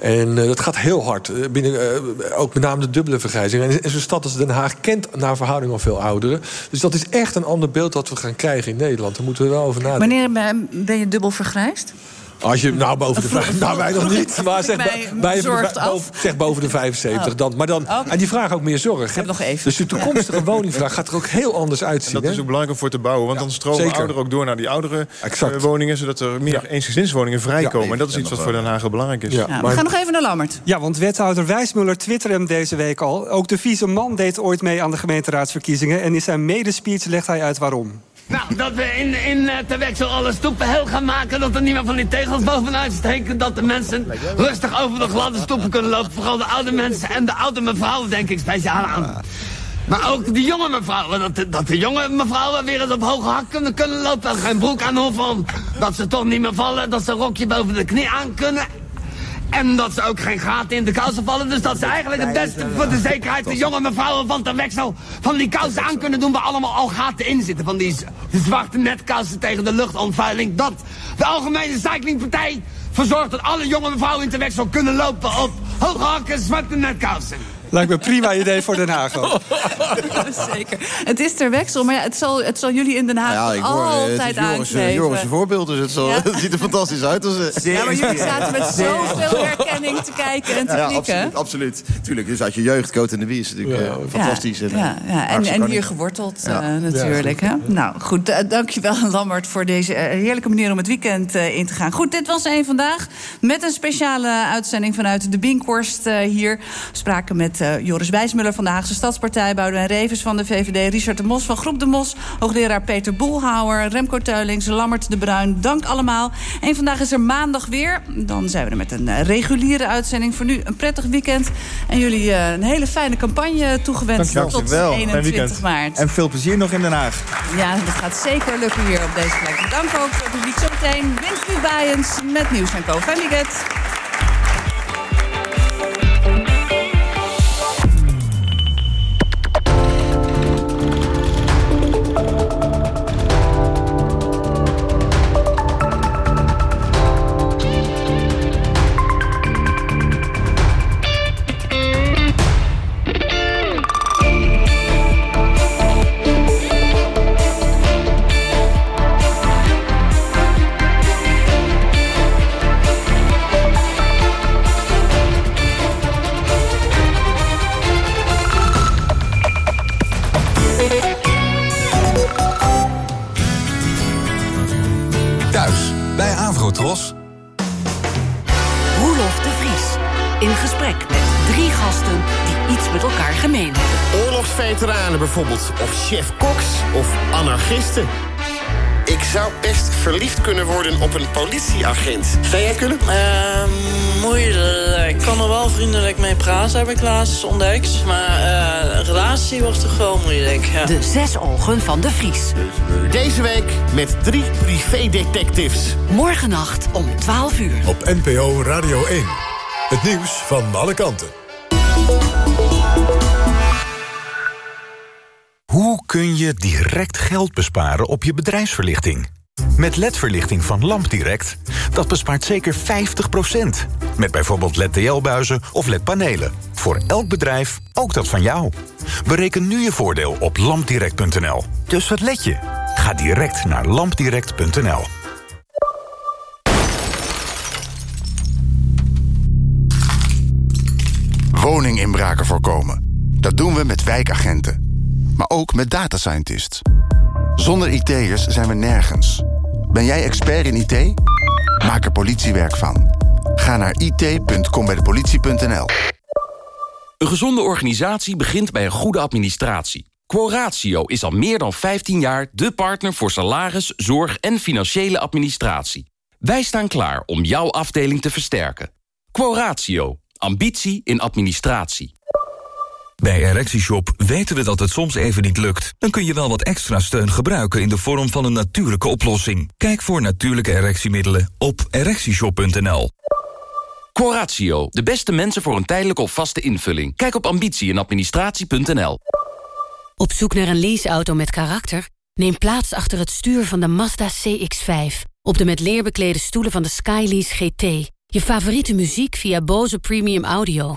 En eh, dat gaat heel hard. Eh, binnen, ook met name de dubbele vergrijzing. En, en zo'n stad als Den Haag kent naar verhouding al veel ouderen. Dus dat is echt een ander beeld dat we gaan krijgen in Nederland. Daar moeten we wel over nadenken. Wanneer ben- ben je dubbel vergrijsd? Als je, nou, boven de vijf, nou, wij nog niet. Maar zeg, Mij bij, af. boven, zeg boven de 75 Oh. dan. Maar dan en die vragen ook meer zorg. hè? nog even. Dus de toekomstige [LAUGHS] woningvraag gaat er ook heel anders uitzien. En dat is ook belangrijk om voor te bouwen. Want dan stromen zeker. ouderen ook door naar die oudere Exact. eh, woningen... zodat er meer eensgezinswoningen vrijkomen. Ja. en dat is iets wat voor Den Haag belangrijk is. Ja, we gaan nog even naar Lammert. Ja, want wethouder Wijsmuller twitterde hem deze week al. Ook de vieze man deed ooit mee aan de gemeenteraadsverkiezingen. En in zijn medespeech legt hij uit waarom. Nou, dat we in, in uh, te alle stoepen heel gaan maken. Dat er niet meer van die tegels bovenuit steken. Dat de mensen rustig over de gladde stoepen kunnen lopen. Vooral de oude mensen en de oude mevrouwen denk ik speciaal aan. Maar ook de jonge mevrouwen. Dat de, dat de jonge mevrouwen weer eens op hoge hak kunnen, kunnen lopen. En geen broek aan hoeven. Dat ze toch niet meer vallen. Dat ze een rokje boven de knie aan kunnen. En dat ze ook geen gaten in de kousen vallen. Dus dat ze eigenlijk het beste voor de zekerheid... de jonge mevrouwen van ter weksel van die kousen aan kunnen doen... waar allemaal al gaten in zitten. Van die de zwarte netkousen tegen de luchtontvuiling. Dat de Algemene Cyclingpartij verzorgt dat alle jonge mevrouwen in ter weksel kunnen lopen... op hoge hakken, zwarte netkousen. Lijkt me een prima idee voor Den Haag ook. [LAUGHS] Zeker. Het is ter weksel, maar ja, het, zal, het zal jullie in Den Haag Ja, ik hoor, eh, het altijd is Joris, eh. Joris' voorbeeld, dus het, zal, Ja. [LAUGHS] het ziet er fantastisch uit. Dus, eh. Ja, maar jullie zaten met zoveel herkenning te kijken en te Ja, absoluut, absoluut. Tuurlijk, dus uit je jeugd, Coat en de Wie is natuurlijk fantastisch. En, Ja, ja. En, hier geworteld Ja. natuurlijk. Hè? Nou goed, dankjewel [LAUGHS] Lambert voor deze heerlijke manier om het weekend in te gaan. Goed, dit was één vandaag met een speciale uitzending vanuit de Binkhorst hier. We spraken met eh, Joris Wijsmuller van de Haagse Stadspartij... Boudewijn Revens van de VVD, Richard de Mos van Groep de Mos... hoogleraar Peter Boelhouwer, Remco Teulings, Lammert de Bruin. Dank allemaal. En vandaag is er maandag weer. Dan zijn we er met een eh, reguliere uitzending. Voor nu een prettig weekend. En jullie eh, een hele fijne campagne toegewenst tot Dankjewel. 21 maart. En veel plezier nog in Den Haag. Ja, dat gaat zeker lukken hier op deze plek. Dank ook voor het publiek. Zometeen Winfried Bijens met Nieuws en Co. Fijn weekend. Heb ik laatst ontdekt. Maar eh, een relatie wordt toch wel moeilijk. Ja. De zes ogen van de Vries. Deze week met drie privédetectives. Morgennacht om 12 uur. Op NPO Radio 1. Het nieuws van alle kanten. Hoe kun je direct geld besparen op je bedrijfsverlichting? Met LED-verlichting van LampDirect, dat bespaart zeker 50%. Met bijvoorbeeld LED-TL-buizen of LED-panelen. Voor elk bedrijf, ook dat van jou. Bereken nu je voordeel op lampdirect.nl. Dus wat let je? Ga direct naar lampdirect.nl. Woninginbraken voorkomen. Dat doen we met wijkagenten. Maar ook met data scientists. Zonder IT'ers zijn we nergens. Ben jij expert in IT? Maak er politiewerk van. Ga naar it.combijdepolitie.nl Een gezonde organisatie begint bij een goede administratie. Quoratio is al meer dan 15 jaar de partner voor salaris, zorg en financiële administratie. Wij staan klaar om jouw afdeling te versterken. Quoratio. Ambitie in administratie. Bij ErectieShop weten we dat het soms even niet lukt. Dan kun je wel wat extra steun gebruiken in de vorm van een natuurlijke oplossing. Kijk voor natuurlijke erectiemiddelen op ErectieShop.nl. Quoratio, de beste mensen voor een tijdelijke of vaste invulling. Kijk op ambitie in administratie.nl. Op zoek naar een leaseauto met karakter? Neem plaats achter het stuur van de Mazda CX-5. Op de met leer beklede stoelen van de Skylease GT. Je favoriete muziek via Bose Premium Audio.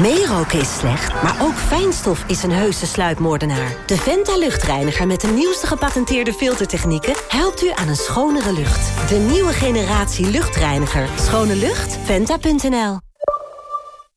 Meeroken is slecht, maar ook fijnstof is een heuse sluipmoordenaar. De Venta luchtreiniger met de nieuwste gepatenteerde filtertechnieken... helpt u aan een schonere lucht. De nieuwe generatie luchtreiniger. Schone lucht? Venta.nl